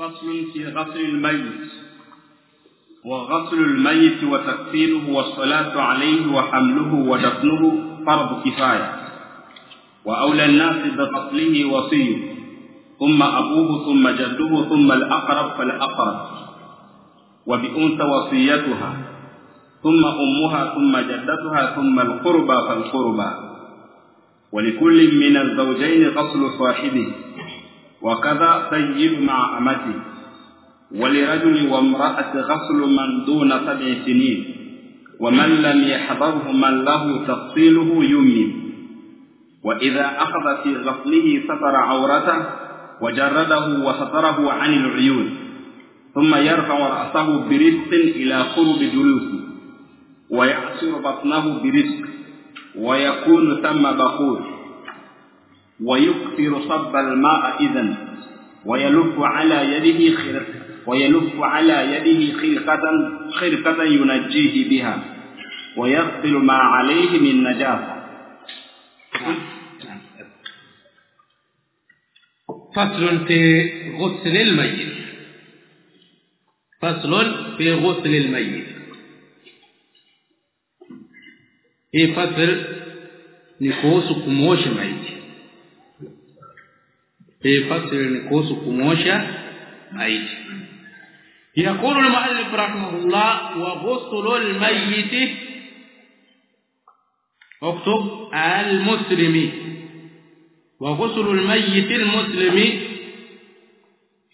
فصل في غسل الميت. وغسل الميت وتكفينه والصلاة عليه وحمله ودفنه فرض كفاية. وأولى الناس بغسله وصيه. ثم أبوه ثم جده ثم الأقرب فالأقرب. وبأنثى وصيتها. ثم أمها ثم جدتها ثم القربى فالقربى. ولكل من الزوجين غسل صاحبه. وكذا سيد مع أمته ولرجل وامرأة غسل من دون سبع سنين ومن لم يحضره من له تفصيله يمين وإذا أخذ في غسله ستر عورته وجرده وستره عن العيون ثم يرفع رأسه برزق إلى قرب جلوسه ويعصر بطنه برزق ويكون ثم بخور. ويكثر صب الماء إذن ويلف على يده خرقة ويلف على يده خرقة خرقة ينجيه بها ويغسل ما عليه من نجاسة. فصل في غسل الميت. فصل في غسل الميت. hii fasl ni kuhusu maiti hii kuhusu kumwosha maiti يقول المؤلف رحمه الله وغسل الميت اكتب المسلم وغسل الميت المسلم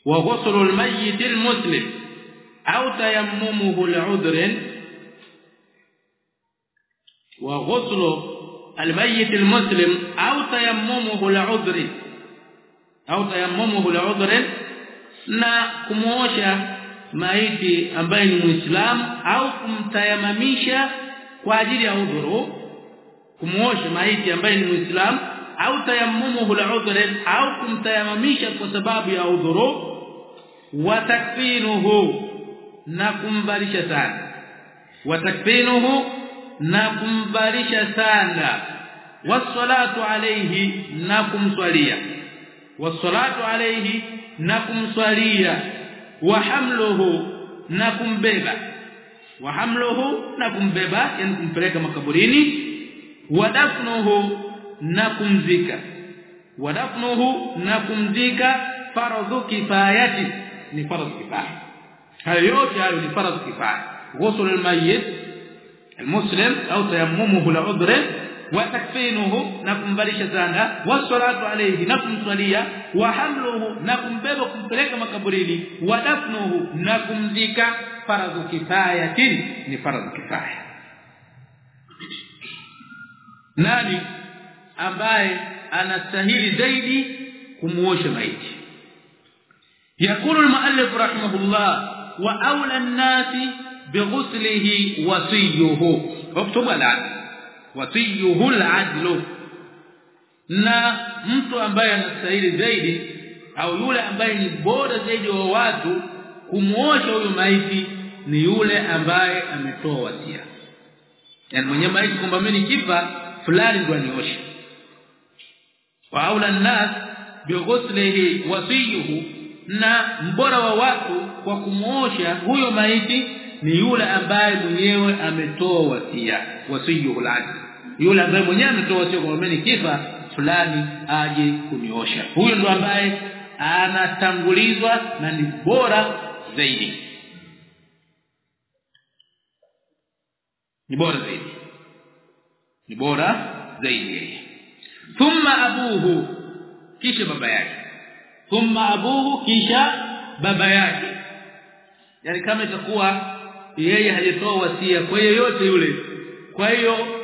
وغسل الميت المسلم أو تيممه لعذر وغسل الميت المسلم أو تيممه لعذر au tayammumu li'udhrin na kumuosha maiti ambaye ni muislamu au kumtayamamisha kwa ajili ya udhuru kumuosha maiti ambaye ni muislamu au tayammumu li'udhrin au kumtayamamisha kwa sababu ya udhuru wa takfinuhu na kumbarisha sana. Wa takfinuhu na kumbalisha sana. Wassalatu alayhi na kumswalia wassalatu alayhi na kumswalia wa hamluhu na kumbeba wa hamluhu na kumbeba yani kumpeleka makaburini wa dafnuhu na kumzika wa dafnuhu na kumzika faradhu kifayati ni faradhu kifaya hayo yote hayo ni faradhu kifaya ghusl almayyit المسلم او تيممه لعذر وتكفينه نكمبalisha sana wassalatu alayhi nakumswalia wa hamluhu nakumbeba kumpeleka makaburini wa dafnuhu nakumzika faradhu kifayatin ni faradhu kifaya nani ambaye anastahili zaidi kumuosha maiti يقول المؤلف رحمه الله واولى الناس بغسله وصيه اكتب العدل wasiyuhul adlu na mtu ambaye anastahili zaidi au yule ambaye ni bora zaidi wa watu kumuosha huyo maiti ni yule ambaye ametoa wasia. Yani mwenye maiti kwamba mimi nikifa fulani ndo anioshe. Wa aula nas bighuslihi wasiyuhu na mbora wa watu kwa kumuosha huyo maiti ni yule ambaye mwenyewe ametoa wasia. Wasiyuhu lazima yule ambaye mwenyewe ametoa wasia kwamba mimi nikifa fulani aje kuniosha. Huyo ndo ambaye anatangulizwa na ni bora zaidi. Ni bora zaidi. Ni bora zaidi yeye. Thumma abuhu kisha baba yake. Thumma abuhu kisha baba yake. Yani kama itakuwa yeye hajatoa wasia kwa yeyote yule kwa hiyo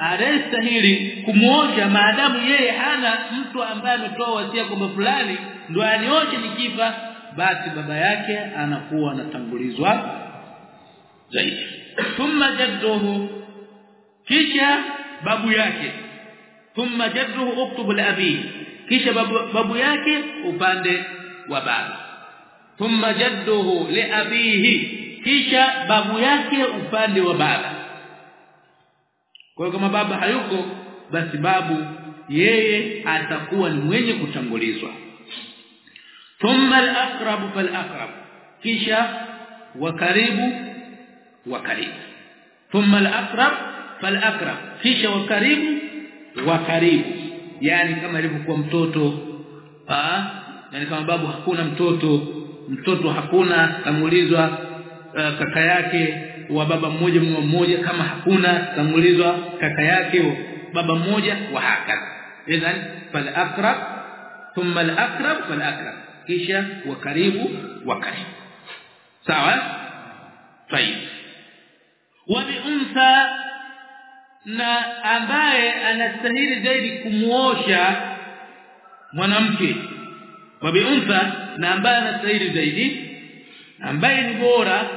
anastahili kumwoja maadamu yeye hana mtu ambaye ametoa wasia kwamba fulani ndo anioje nikifa basi baba yake anakuwa anatangulizwa zaidi. Thumma jadduhu kisha babu yake. Thumma jadduhu uktub li kisha babu, babu yake upande wa baba. Thumma jadduhu liabihi kisha babu yake upande wa baba kwa hiyo kama baba hayuko basi babu yeye atakuwa ni mwenye kutangulizwa. Thumma al-aqrab fal-aqrab kisha wa karibu wa karibu. Thumma al-aqrab fal-aqrab kisha wa karibu wa karibu. Yani kama ilivyokuwa mtoto ah yani kama babu hakuna mtoto mtoto hakuna tangulizwa uh, kaka yake wa baba mmoja mama mmoja kama hakuna tangulizwa kaka yake baba mmoja wa hakadha idhan fal aqrab thumma al aqrab fal aqrab kisha wa karibu wa karibu. Sawa? Tayib wa bi untha na ambaye anastahili zaidi kumuosha mwanamke. Wa bi untha na ambaye anastahili zaidi ambaye ni bora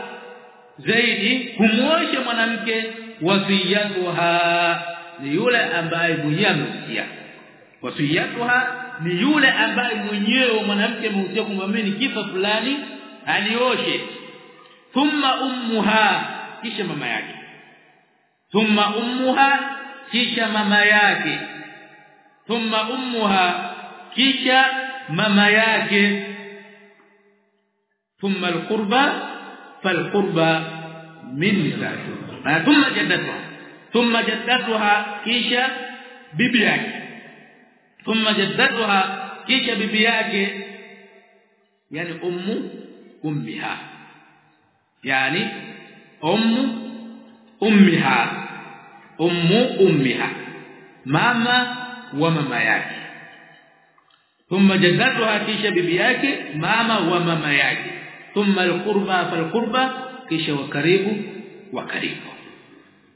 zaidi kumuosha mwanamke wasiyatuha ni yule ambaye mwenyewe amehusia wasiyatuha ni yule ambaye mwenyewe mwanamke amehusia kumwamini kifa fulani alioshe. Thumma ummuha kisha mama yake. Thumma ummuha kisha mama yake. Thumma ummuha kisha mama yake. Thumma alqurba فالقرب من ذاته ثم جدتها. ثم جدتها كيشا ببياك. ثم جدتها كيشا ببياك يعني أم أمها. يعني أم أمها. أم أمها. ماما وماما yake ثم جدتها كيشا ببياك ماما وماما yake thumma alqurba falqurba kisha wa karibu wa karibu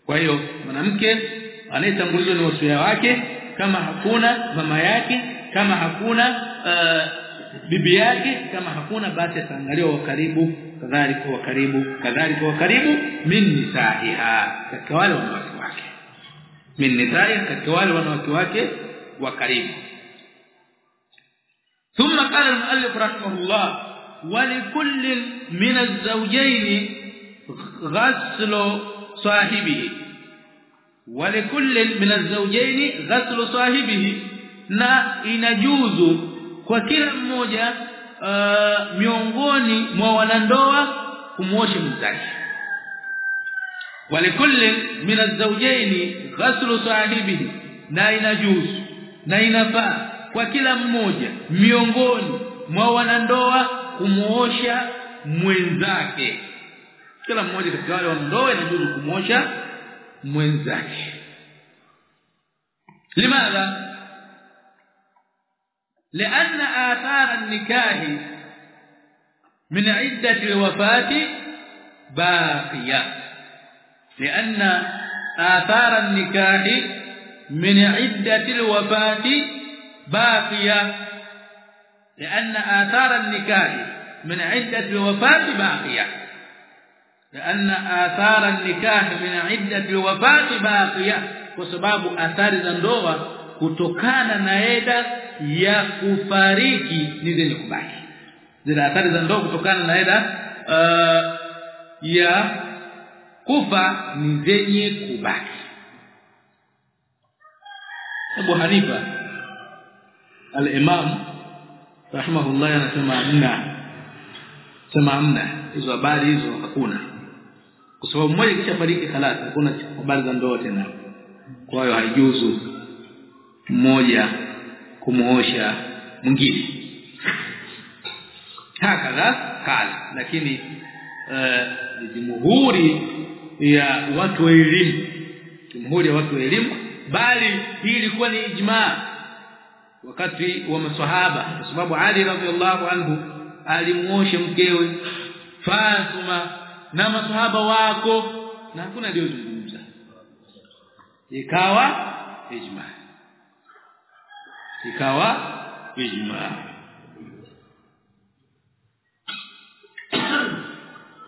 kwa hiyo mwanamke anayetangulizwa ni wasia wake kama hakuna mama yake kama hakuna uh, bibi yake kama hakuna basi ataangaliwa wa karibu kadhalika wa karibu kadhalika wa karibu min nisaiha katika wale wanawake wake min nisaiha katika wale wanawake wake wa karibu ثم قال المؤلف رحمه الله ولكل من الزوجين غسل صاحبه ولكل من الزوجين غسل صاحبه na inajuzu kwa kila mmoja uh, miongoni mwa wanandoa kumwosha mwenzake walikulli min az-zawjayn ghaslu sahibihi na inajuzu na inafaa kwa kila mmoja miongoni mwa wanandoa kumuosha mwenzake kila mmoja katika wale wanandoa inajuzu kumuosha mwenzake limadha لأن آثار النكاح من عدة الوفاة باقية لأن آثار النكاح من عدة الوفاة باقية لأن آثار النكاح من عدة الوفاة باقية لأن آثار النكاح من عدة الوفاة باقية وسبب آثار النdoa kutokana na eda ya kufariki ni zenye kubaki zile athari za ndoa kutokana na eda uh, ya kufa ni zenye kubaki Abu Hanifa al-Imam rahimahullah anasema amna sema amna hizo habari hizo hakuna. Kwa sababu mmoja kishafariki halali hakuna habari za ndoa tena. Kwa hiyo haijuzu mmoja kumuosha mwingine. Hakadha kala. Lakini uh, jumhuri ya watu wa elimu. Jumhuri ya watu wa elimu. Bali hii ilikuwa ni ijma wakati wa maswahaba kwa sababu Ali radhiallahu anhu alimuosha mkewe Fatuma na maswahaba wako na hakuna aliyozungumza ikawa ijma ikawa ijma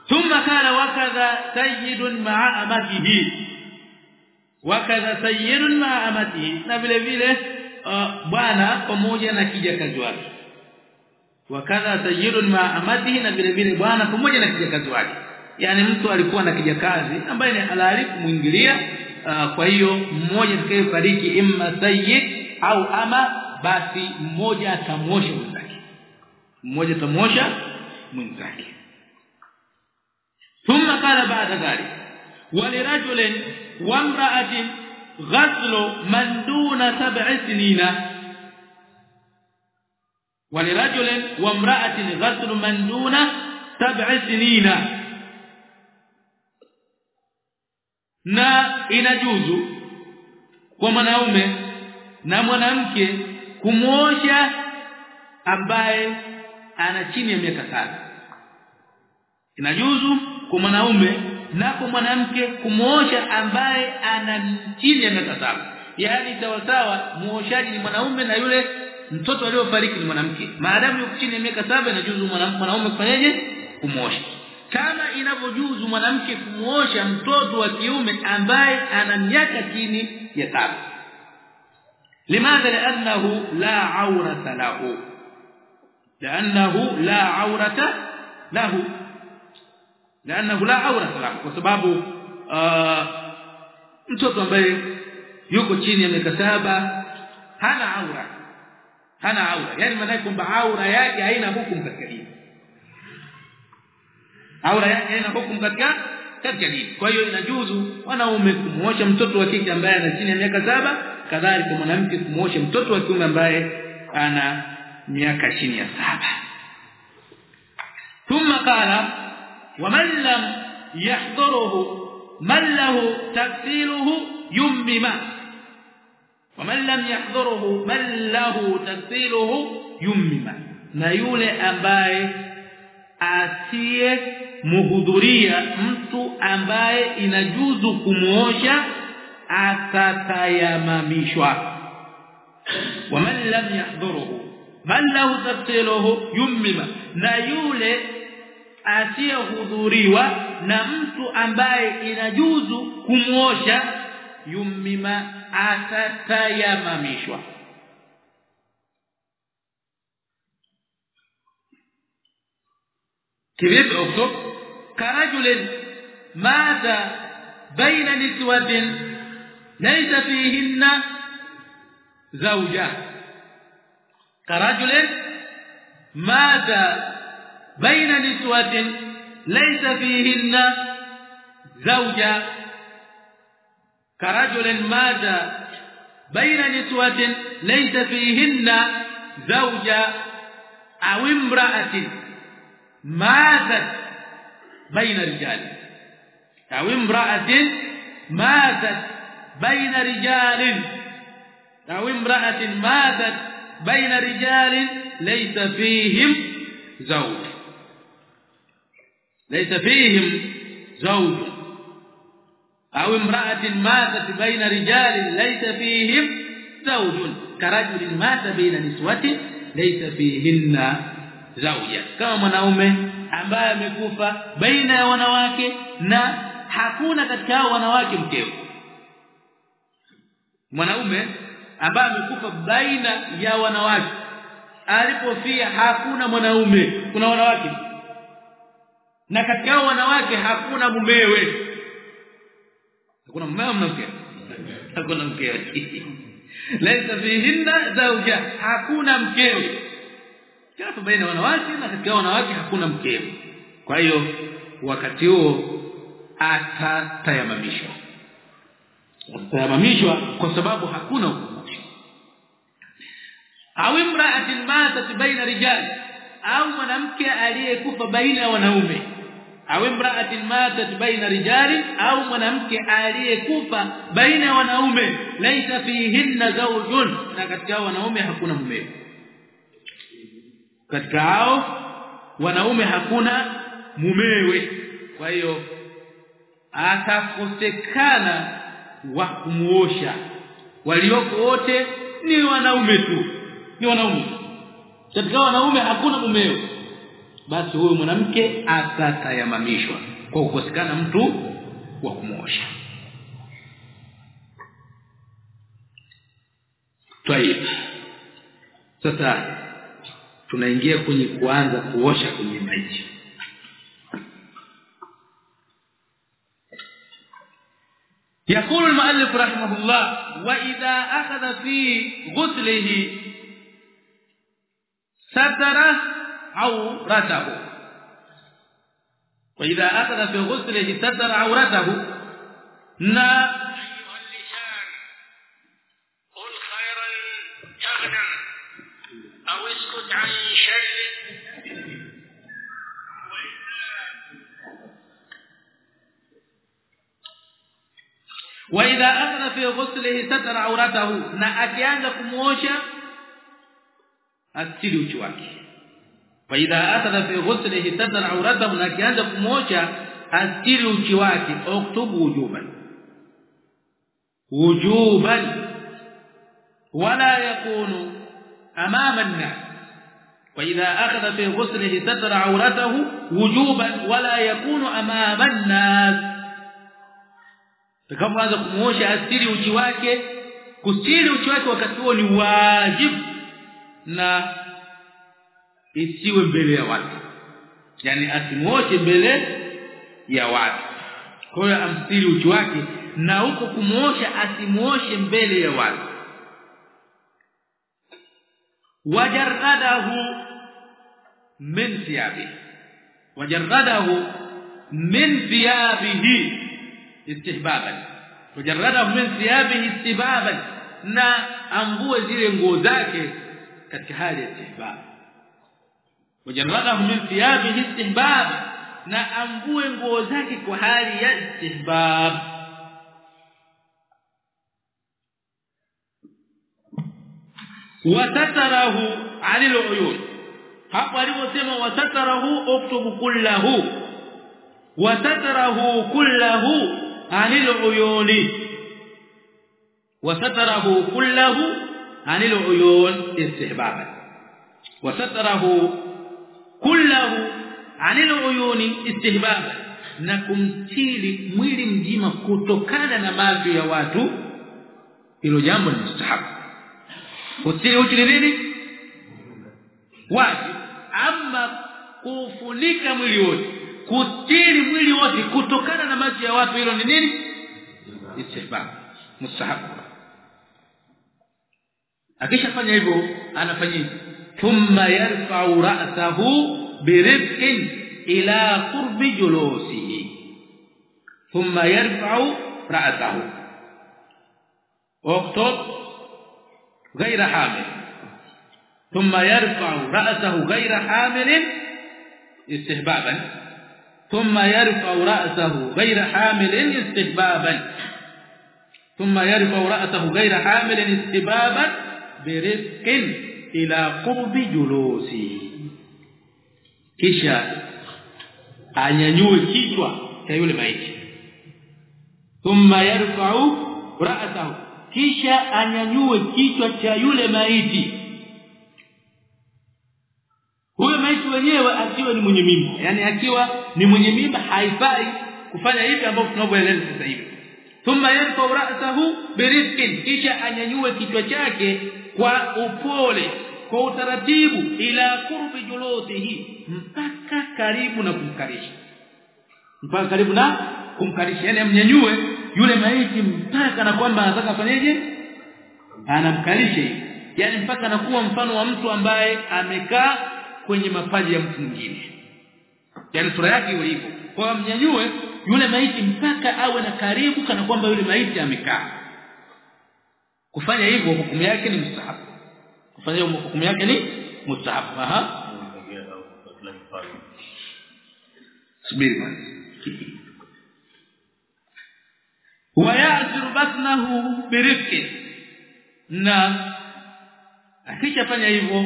ثم قال وكذا سيد مع امته وكذا سيد مع امته na vile vile bwana pamoja na kijakazi wake. Wakadha tajirun ma amatihi na vile vile bwana pamoja na kijakazi wake. Yani mtu alikuwa na kijakazi ambaye ni halali kumuingilia uh, kwa hiyo mmoja atakayefariki imma sayyid au ama basi mmoja atamwosha mwenzake. Mmoja atamwosha mwenzake. Thumma qala ba'da dhalik walirajulin wa imra'atin ghaslu man duna sab'i sinina. Walirajulin wa imra'atin ghaslu man duna sab'i sinina. Na inajuzu kwa mwanaume na mwanamke kumwosha ambaye ana chini ya miaka 7 inajuzu kwa mwanaume na kwa mwanamke kumuosha ambaye ana chini ya miaka saba. Yaani sawa sawa muoshaji ni mwanaume na yule mtoto aliyofariki ni mwanamke. Maadamu yuko chini ya miaka saba inajuzu mwanaume kufanyaje? Kumuosha kama inavyojuzu mwanamke kumuosha mtoto wa kiume ambaye ana miaka chini ya saba. Limadha? Li'annahu la aurata lahu. Li'annahu la aurata lahu li'annahu la awrata lahu kwa sababu mtoto ambaye yuko chini ya miaka saba hana aura hana aura yani maana kwamba aura yake haina hukumu katika dini aura yake haina hukumu katika katika dini kwa hiyo inajuzu wanaume kumuosha mtoto wa kike ambaye ana chini ya miaka saba kadhalika mwanamke kumuosha mtoto wa kiume ambaye ana miaka chini ya saba ثم قال ومن لم يحضره من له تغسيله يمم ومن لم يحضره من له تغسيله يمم na yule ambaye asiye muhudhuria mtu ambaye inajuzu kumuosha atatayamamishwa waman lam yahdhuruhu man lahu tafsiluhu yummima na yule asiyehudhuriwa na mtu ambaye inajuzu kumuosha yummima atatayamamishwa. Kivipi uktub karajulin mata baina niswatin laysa fihinna zawja. Karajulin mata baina niswatin laysa fihinna zawja كرجل مات بين نسوة ليس فيهن زوجة أو امرأة ماتت بين رجال. أو امرأة ماتت بين رجال. أو امرأة ماتت بين رجال ليس فيهم زوج. laysa fihim zawj au imra'atin matat baina rijalin laysa fihim zawj karajulin mata baina niswati laysa fihinna zawja kama mwanaume ambaye amekufa baina ya wanawake na hakuna katika hao wanawake mkewe mwanaume ambaye amekufa baina ya wanawake alipofia hakuna mwanaume kuna wanawake na katika hao wanawake hakuna mumewe hakuna mumewe mnamke hakuna mkewe laisa fihinna zawja hakuna mkewe kafa baina wanawake na katika wanawake hakuna mkewe kwa hiyo wakati huo atatayamamishwa. Atatayamamishwa kwa sababu hakuna au imra'atin matat baina rijal au mwanamke aliyekufa baina ya wanaume au imra'atin matat baina rijali au mwanamke aliyekufa baina ya wanaume. Laisa fihinna zawjun. Na katika wanaume hakuna mume. Katika hao wanaume hakuna mumewe. Kwa hiyo atakosekana wa kumuosha. Walioko wote ni wanaume tu. Ni wanaume. Katika wanaume hakuna mumewe basi huyo mwanamke atatayamamishwa kwa kukosekana mtu wa kumuosha Tayib. Sasa tunaingia kwenye kuanza kuosha kwenye maji. يقول المؤلف رحمه الله واذا اخذ في غسله ستر عورته وإذا أخذ في غسله ستر عورته na قل خيرا تغنم أو اسكت عن شر وإذا أخذ في غسله ستر عورته na akianza kumuosha asili uchi wake واذا اخذ في غسله ستر عورته na akianza kumuosha asili uchi wake oktubu wujuban wujuban wala yakunu amama an-nas واذا اخذ في غسله ستر عورته وجوبا ولا يكون امام الناس Takapoanza kumuosha asiri uchi wake, kustiri uchi wake wakati huo ni wajibu na isiwe mbele ya watu. yani asimwoche mbele ya watu. Kwa hiyo amstiri uchi wake na huko kumuosha asimuoshe mbele ya watu. wajaradahu min thiyabihi. wajaradahu min thiyabihi istihbaban wajaradahu min thiyabihi istihbaban na ambue zile nguo zake katika hali ya istihbab wajallahu min thiyabihi istihbab na ambue nguo zake kwa hali ya istihbab. Watatarahu alil uyun. Hapo aliposema watatarahu uktubu kullahu. Watatarahu kullahu anil uyuni. Watatarahu kullahu anil uyun istihbaban watatarahu kullahu anil uyuni istihbab na kumstiri mwili mzima kutokana na mavi ya watu. Hilo jambo ni mustahabu. Kustiri uchi ni nini? Wazi. Ama kufunika mwili wote kustiri mwili wote kutokana na mavi ya watu hilo ni nini? Istihbab. Mustahabu. Akishafanya hivyo anafanyaje thumma yarfa'u ra'sahu birifqin ila qurbi julusihi thumma yarfa'u ra'sahu واكتب غير حامل. ثم يرفع رأسه غير حامل. استحبابا. ثم يرفع رأسه غير حامل استحبابا. ثم يرفع رأسه غير حامل استحبابا برزق ila qurbi julusi. Kisha anyanyue kichwa cha yule maiti. Thumma yarfa'u ra'sahu kisha anyanyue kichwa cha yule maiti. Huyo maiti wenyewe akiwa ni mwenye mimba. Yani akiwa ni mwenye mimba haifai kufanya hivi ambavyo tunavyoeleza sasa hivi. Thumma yarfa'u ra'sahu birifqin kisha anyanyue kichwa chake kwa upole kwa utaratibu ila kurbi julutihi mpaka karibu na kumkarisha mpaka karibu na kumkarisha yani amnyanyue yule maiti mpaka na kwamba anataka afanyeje? Anamkarisha yani mpaka anakuwa mfano wa mtu ambaye amekaa kwenye mapaji ya mtu mwingine. Yani sura yake iwe hivyo kwa mnyanyue yule maiti mpaka awe na karibu kana kwamba yule maiti amekaa kufanya hivyo hukumu yake ni mustahabu. Kufanya hivyo hukumu yake ni mustahabu. Aha. Subiri wayasiru batnahu birifqi na akishafanya hivyo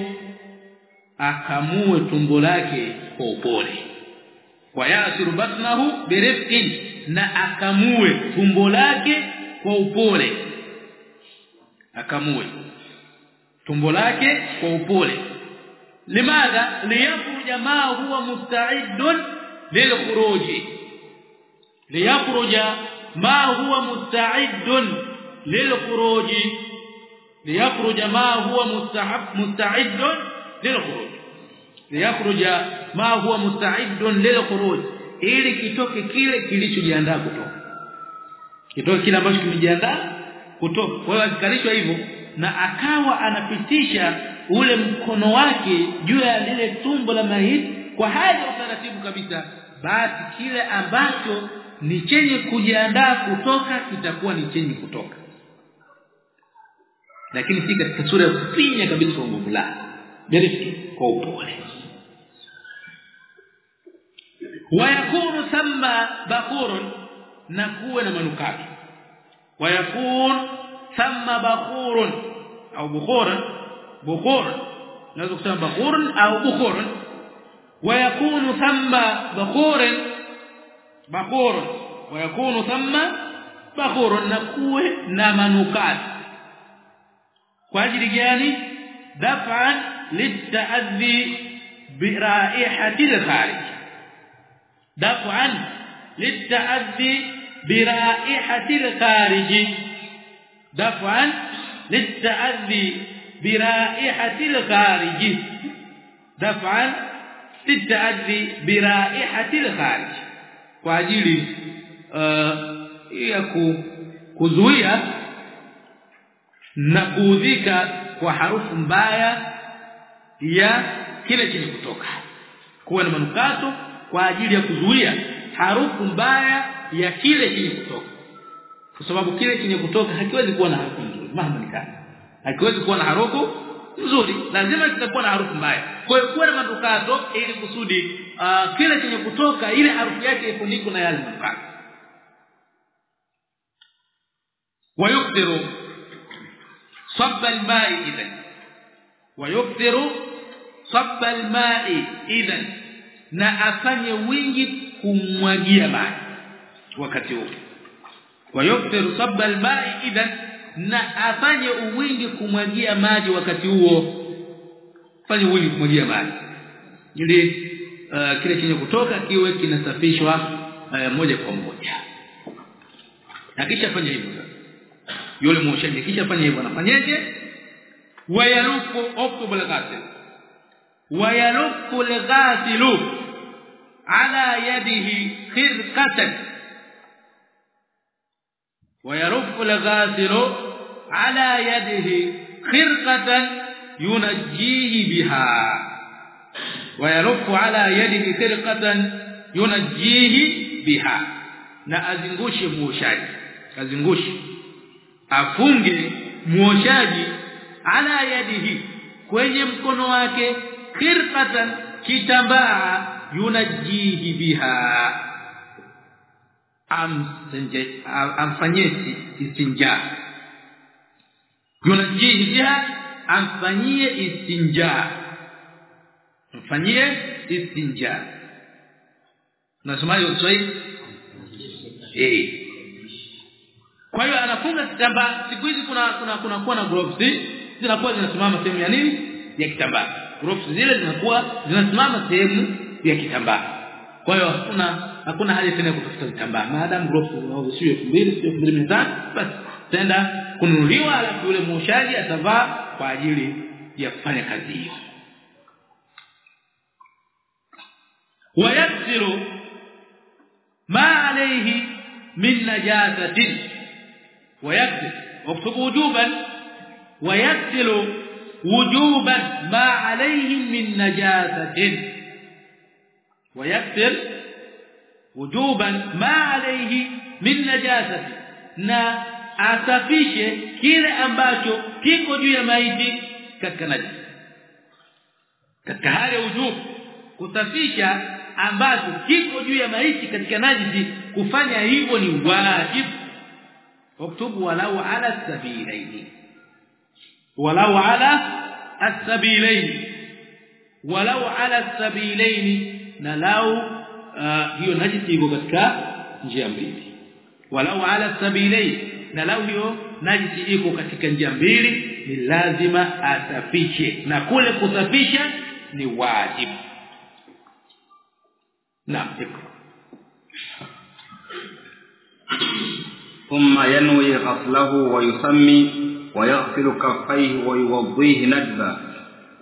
akamue tumbo lake kwa upole. Wayasiru batnahu birifqin na akamue tumbo lake kwa upole akamue. Tumbo lake kwa upole. Limadha? Liyakhruja ma huwa musta'idun lilkhuruji. Liyakhruja ma huwa musta'idun lilkhuruji. Liyakhruja ma huwa mustahab musta'idun lilkhuruj liyakhruja ma huwa musta'idun lilkhuruj ili kitoke kile kilichojiandaa kutoka. Kitoke kile ambacho kimejiandaa kutoka kwa hiyo alikalishwa hivyo na akawa anapitisha ule mkono wake juu ya lile tumbo la maiti kwa hali utaratibu kabisa basi kile ambacho ni chenye kujiandaa kutoka kitakuwa ni chenye kutoka. Lakini si katika sura ya kufinya kabisa kwa nguvu lake bali kwa upole. Wayakunu thamma bakurun na kuwe na manukato. ويكون ثم بخور أو بخور بخور. نذو ثم بخور أو بخور. ويكون ثم بخور بخور. ويكون ثم بخور. نكوة نمنكات. كاجل يعني دفعا للتأذي برائحة الخارج. دفعا للتأذي برائحة الخارج دفعا للتأذي برائحة الخارج دفعا للتأذي برائحة الخارج kwa ajili ya kuzuia na kuudhika kwa harufu mbaya ya kile kile kutoka kuwa na manukato kwa ajili ya kuzuia harufu mbaya ya kile kile kutoka kwa sababu kile kile kutoka hakiwezi kuwa na harufu nzuri mahama nikana hakiwezi kuwa na harufu nzuri lazima kitakuwa na harufu mbaya kwa hiyo kuwa na manukato ili kusudi uh, kile chenye kutoka ile harufu yake ifunikwe na yale manukato ويكثر صب الماء اذا ويكثر صب الماء اذا na afanye wingi kumwagia maji wakati huo. Wa wayuktiru sabba alma'i idan na afanye uwingi kumwagia maji wakati huo. Fanye uwingi kumwagia maji. Ili uh, kile chenye kutoka kiwe kinasafishwa uh, moja kwa moja. Na kisha fanye hivyo yule mwoshaji kisha fanye hivyo anafanyaje? Wayaruku uktub alghasil wayaruku alghasilu ala yadihi khirqatan. ويرف الغاسل على يده خرقة ينجيه بها ويرف على يده خرقة ينجيه بها na azingushe muoshaji azingushe afunge muoshaji ala yadihi kwenye mkono wake khirqatan kitambaa yunajihi biha amfanyie istinja yunajihi biha amfanyie istinja mfanyie istinja nasemaje Kiswahili? Eh. Kwa hiyo anafunga kitambaa. Siku hizi kuna kuna kuna kuwa na gloves. Zinakuwa zinasimama sehemu ya nini? Ya kitambaa. Gloves zile zinakuwa zinasimama sehemu ya kitambaa. Kwa hiyo hakuna hakuna haja tena kutafuta vitambaa maadamu gross unauza sio 2000 sio 2500 basi tenda kununuliwa alafu yule mwoshaji atavaa kwa ajili ya kufanya kazi hiyo wayaksiru ma alayhi min najasatin wayaksir waktub wujuban wayaksiru وجوبا ما عليه من نجاسه ويكثر wujuban ma alayhi min najasati na asafishe kile ambacho kiko juu ya maiti katika najasa. Katika hali ya wujubu kusafisha ambacho kiko juu ya maiti katika najisi kufanya hivyo ni wajibu. Uktubu walau ala sabilaini walau ala asabilaini walau ala sabilaini na lau uh, hiyo najisi iko katika njia mbili walau ala sabilaini na lau hiyo najisi iko katika njia mbili ni lazima asafishe na kule kusafisha ni wajibu نعم اقرا ثم ينوي غسله ويسمي ويغسل كفيه ويوضيه ندبا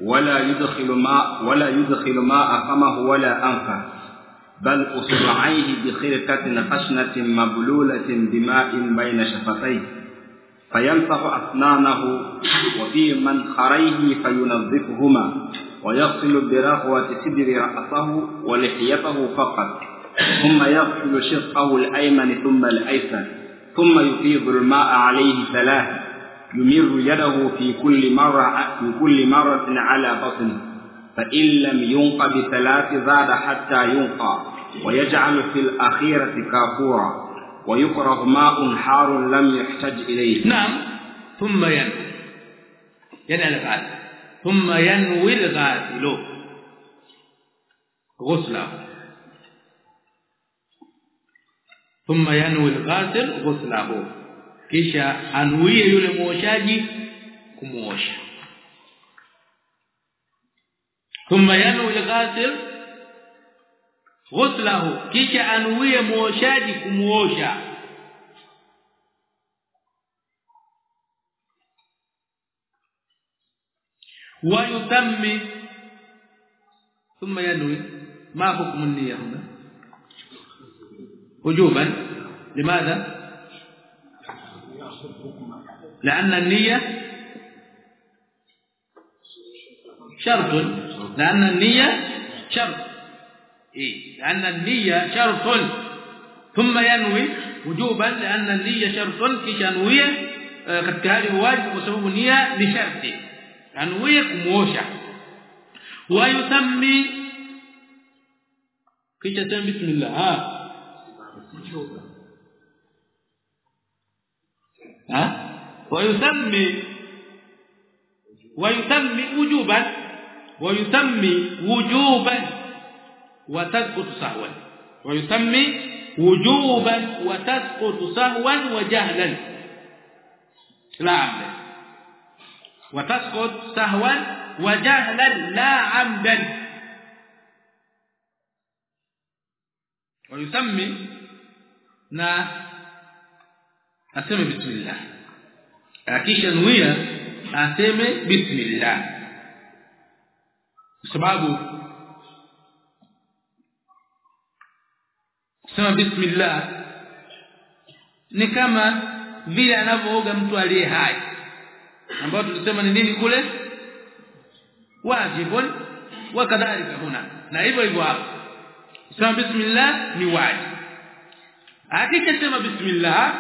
ولا يدخل ماء ولا يدخل ماء فمه ولا انفه بل أصبعيه بخرقة خشنه مبلولة بماء بين شفتيه. فيمسح أسنانه وفي منخريه فينظفهما ويغسل برغوة سدر رأسه ولحيته فقط. ثم يغسل شقه الأيمن ثم الأيسر. ثم يفيض الماء عليه ثلاثة يمر يده في كل مرة في كل مرة على بطنه. فإن لم ينق بثلاث زاد حتى ينقى. ويجعل في الأخيرة كافورا ويكره ماء حار لم يحتج إليه. نعم. ثم ينوي يعني الغاسل ثم ينوي الغاسل غسله. ثم ينوي الغاسل غسله. kisha anuie yule muoshaji thumma yanwi al-ghasil غسله كيش أنوية موشاجي كموشا. ويتم ثم ينوي. ما حكم النية هنا؟ وجوبا. لماذا؟ لأن النية شرط. لأن النية شرط. إيه؟ لأن النية شرط. ثم ينوي وجوبا لأن النية شرط. في شنويه آه، كتقال واجب بسبب النية لشرط. ينوي كموشا ويسمي كيف تتم بسم الله. ها؟ ها؟ ويتم ويتم وجوبا. ويسمي وجوبا. وتسقط سهوا. ويسمي وجوبا وتسقط سهوا وجهلا. لا عمدا وتسقط سهوا وجهلا. لا عمدا ويسمي na aseme bismillah akisha nuia aseme bismillah kwa sababu sema bismillah. Ni kama vile anavyooga mtu aliye hai. Ambao tulisema ni nini kule? Wajibun wa kadhalika huna. Na hivyo hivyo hapo. Sema bismillah ni wajibu. Sema bismillah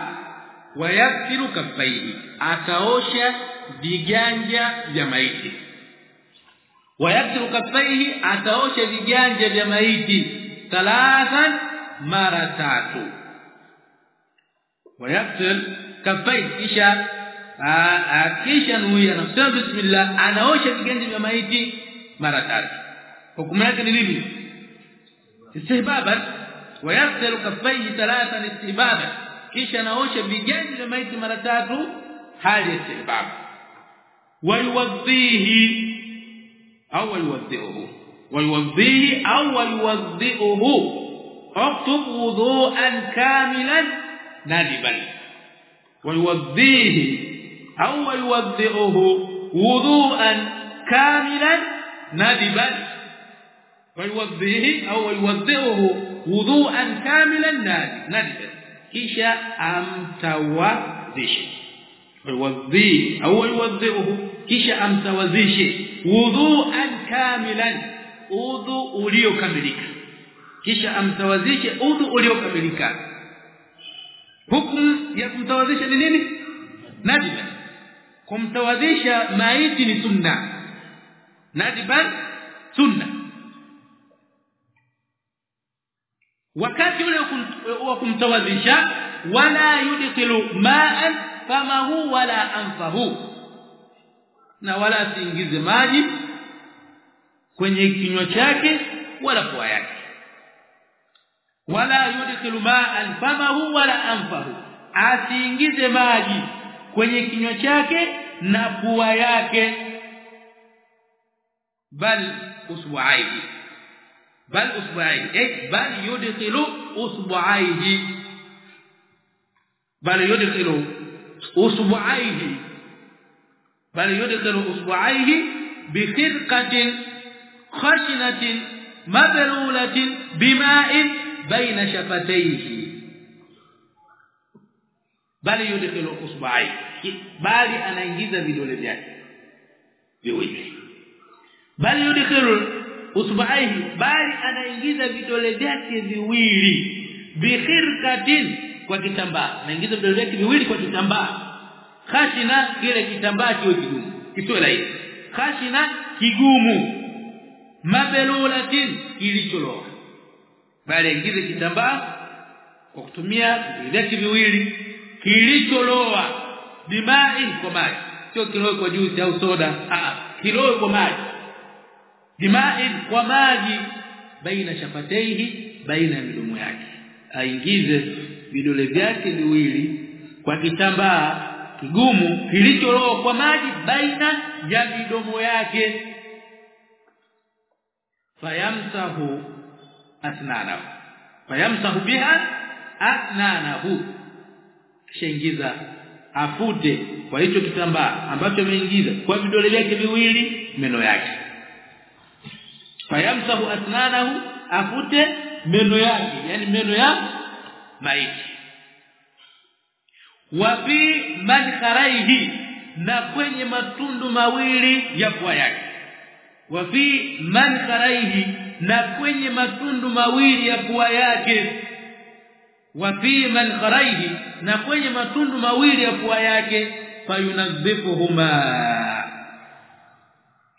wayasiru kafaihi akaosha viganja vya maiti. Wayasiru kafaihi ataosha viganja vya maiti. Thalathan mara tatu wayaksil kaffaihi kisha akisha nuia na kusema bismillah anaosha viganja vya maiti mara tatu hukumu yake ni nini istihbaban wayaksilu kaffaihi thalathan istihbaban kisha naosha viganja vya maiti mara tatu hali ya istihbab wayuwadhihi au wayuwadhihu wayuwadhihi au wayuwadhihu فاكتب وضوءا كاملا نادبا. ويوضيه أو يوضئه وضوءا كاملا نادبا. ويوضيه أو يوضئه وضوءا كاملا نادبا. كيشا أم توضيش ويوضيه أو يوضئه. كيشا أم توضيش وضوءا كاملا. وضوء اليو kisha amtawazishe udhu uliokamilika. Hukumu ya kumtawazisha ni nini? Najiba kumtawazisha maiti ni sunna. Najiba sunna. Wakati ule wa kumtawazisha wala yudkhilu ma'an famahu wala anfahu. Na wala siingize maji kwenye kinywa chake wala pua yake wala yudkhilu ma'an famahu wala anfahu. Asiingize maji kwenye kinywa chake na pua yake. Bal usbu'aihi. Bal usbu'aihi. Eh bal yudkhilu usbu'aihi. Bal yudkhilu usbu'aihi. Bal yudkhilu usbu'aihi bi khirqatin khashinatin mablulatin bima'in bayna shafataihi. Bali yudkhilu usbu'aihi bali anaingiza vidole vyake. Viwili. Bali yudkhilu usbaihi bali anaingiza vidole vyake viwili. Bikhirqatin kwa kitambaa. Anaingiza vidole vyake viwili kwa kitambaa. Khashina kile kitambaa kiwe kigumu. Kisiwe laini. Khashina kigumu. Mabelulatin kilicholoa bali aingize kitambaa kwa kutumia vyake viwili kilicholoa bimai kwa maji sio kiloe kwa juisi au soda. Ah kiloe kwa maji bimai kwa maji. Baina shafataihi baina ya midomo yake. Aingize vidole vyake viwili kwa kitambaa kigumu kilicholoa kwa maji baina ya midomo yake. Fayamsahu asnanahu fayamsahu biha asnanahu kishaingiza afute kwa hicho kitambaa ambacho ameingiza kwa vidole vyake viwili meno yake. Fayamsahu asnanahu afute meno yake yani meno ya maiti. Wa fi mankaraihi na kwenye matundu mawili ya pua yake. Wa fi mankaraihi na kwenye matundu mawili ya pua yake. Wa fi manqaraihi na kwenye matundu mawili ya pua yake fayunadhifuhuma.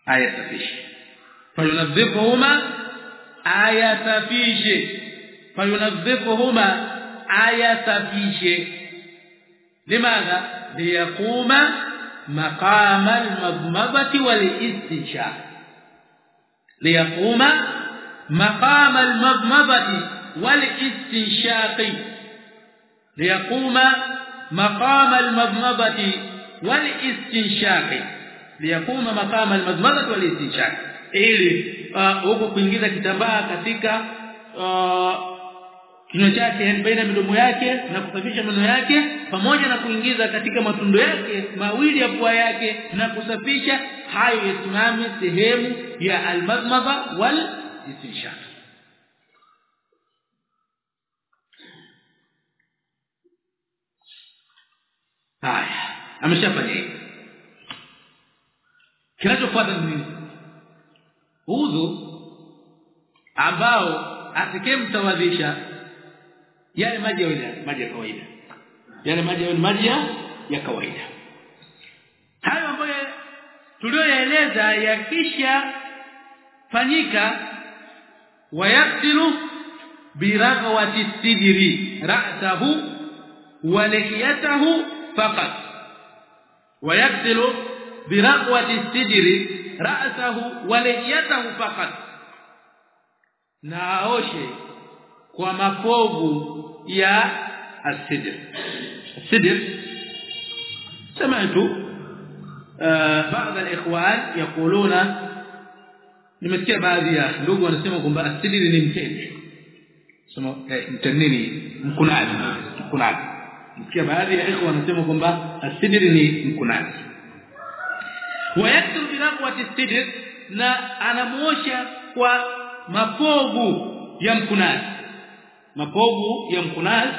Ayatafishe fayunadhifuhuma ayatafishe fayunadhifuhuma ayatafishe limadha? Liyaquma maqama almadmadati walistisha. Liyaquma مقام المضمضه والاستنشاق ليقوم مقام المضمضه والاستنشاق ليقوم مقام المضمضه والاستنشاق ili huko kuingiza kitambaa katika kinywa chake baina midomo yake na kusafisha meno yake pamoja na kuingiza katika matundu yake mawili ya pua yake na kusafisha hayo yasimame sehemu ya almadmadha wal istinshaq haya ameshafanya hivyo. Kinachofuata ni udhu ambao atakayemtawadhisha yale maji ya maji ya kawaida. Yale maji ni maji ya kawaida. Hayo ambayo tulioeleza yakisha fanyika wayaksilu biraghwati sidri ra'sahu wa lihiyatahu faqat wayaksilu biraghwati sidri ra'sahu wa lihiyatahu faqat na aoshe kwa mapovu ya asidr asidr سمعت بعض الاخوان يقولون nimesikia baadhi ya ndugu wanasema kwamba asidiri ni mtende. Sema eh, mtendeni mkunaji mkunaji nimesikia baadhi ya ikhwa wanasema kwamba asidiri ni mkunaji wayaktul bilaqwati sidr na anamosha kwa mapovu ya mkunazi. Mapovu ya mkunazi.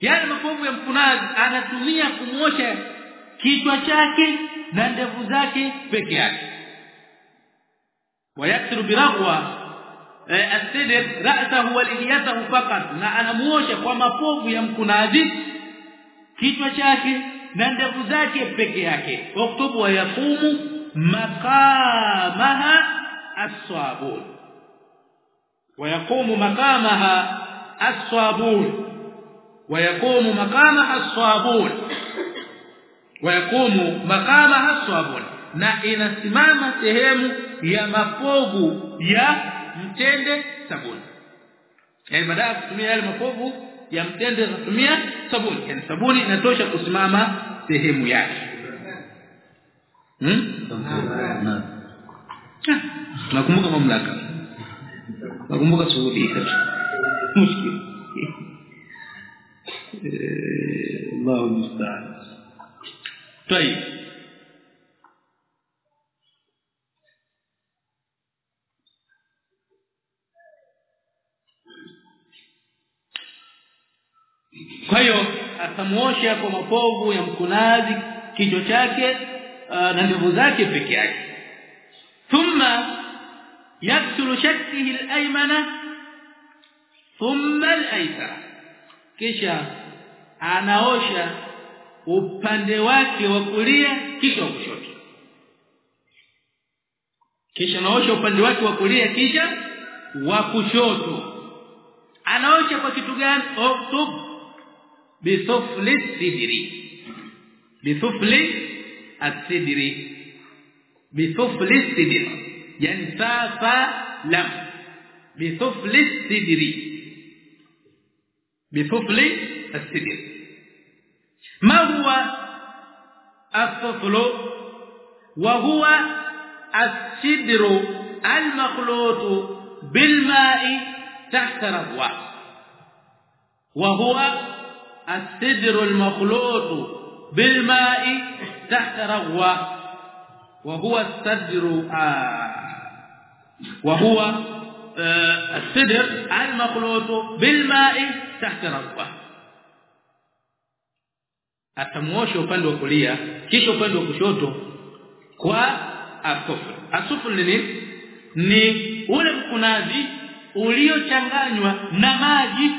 Yale mapovu ya mkunazi anatumia kumwosha kichwa chake na ndevu zake peke yake wayaksiru biragwa asidr ra'sahu wa lihiyatahu faqat na anamuosha kwa mapovu ya mkunazi kichwa chake na ndevu zake peke yake waktubu wa yaqumu maqamaha as-sabun ويقوم مقامها الصابون ويقوم مقامها الصابون ويقوم مقامها الصابون na inasimama sehemu ya mapovu ya mtende sabuni. Yani badala kutumia yale mapovu ya mtende unatumia sabuni. Yani sabuni inatosha kusimama sehemu yake. Hmm? Ah, nakumbuka na mamlaka. Nakumbuka Saudi Mushki. Eh, Allahu musta'an. Tayeb kwa hiyo atamuosha kwa mapovu ya mkunazi kichwa chake uh, na ndevu zake peke yake. Thumma yaksuru shakkihi al-aymana thumma al-aysara kisha anaosha upande wake wa kulia kisha kushoto. Kisha anaosha upande wake wa kulia kisha wa kushoto. Anaosha kwa kitu gani بثفل السدر. بثفل السدر. بثفل السدر. يعني فا فا لم بثفل السدر. بثفل السدر. ما هو الثفل؟ وهو السدر المخلوط بالماء تحت رضوة وهو السدر المخلوط بالماء تحت رغوة وهو السدر آه وهو آه السدر المخلوط بالماء tahta rabba atamuosha upande wa kulia kisha upande wa kushoto kwa asufur asufur ni nini ni ule mkunazi uliochanganywa na maji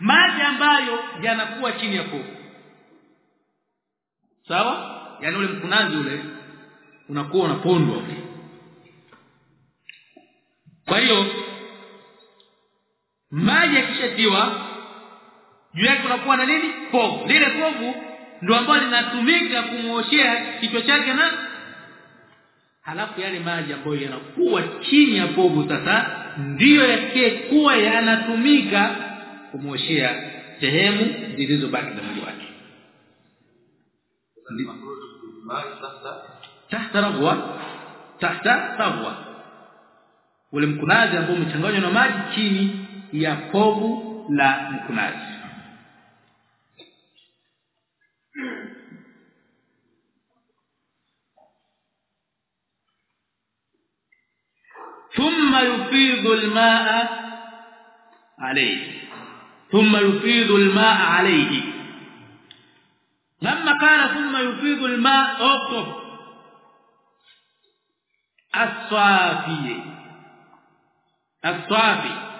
maji ambayo yanakuwa chini ya kovu sawa? Yani ule mkunazi ule unakuwa unapondwa. Kwa hiyo maji yakishatiwa juu yake kunakuwa na nini? Povu. Lile povu ndio ambalo linatumika kumuoshea kichwa chake na halafu yale maji ambayo yanakuwa chini ya povu sasa ndiyo yake kuwa yanatumika kumuoshea sehemu zilizobaki za mwili wake tahta rabwa tahta rabwa ule mkunazi ambao umechanganywa na maji chini ya povu la mkunazi ثم يفيض الماء عليه ثم يفيض الماء عليه. لما قال ثم يفيض الماء اكتب الصافي. الصافي.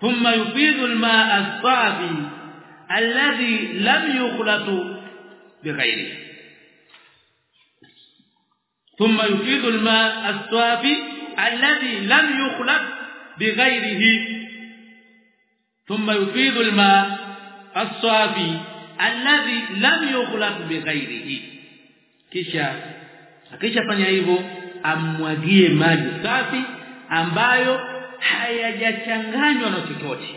ثم يفيض الماء الصافي الذي لم يخلط بغيره. ثم يفيض الماء الصافي الذي لم يخلط بغيره. ثم yufidu الماء الصافي الذي لم lam بغيره كيشا kisha akishafanya hivyo amwagie maji safi ambayo hayajachanganywa na chochote.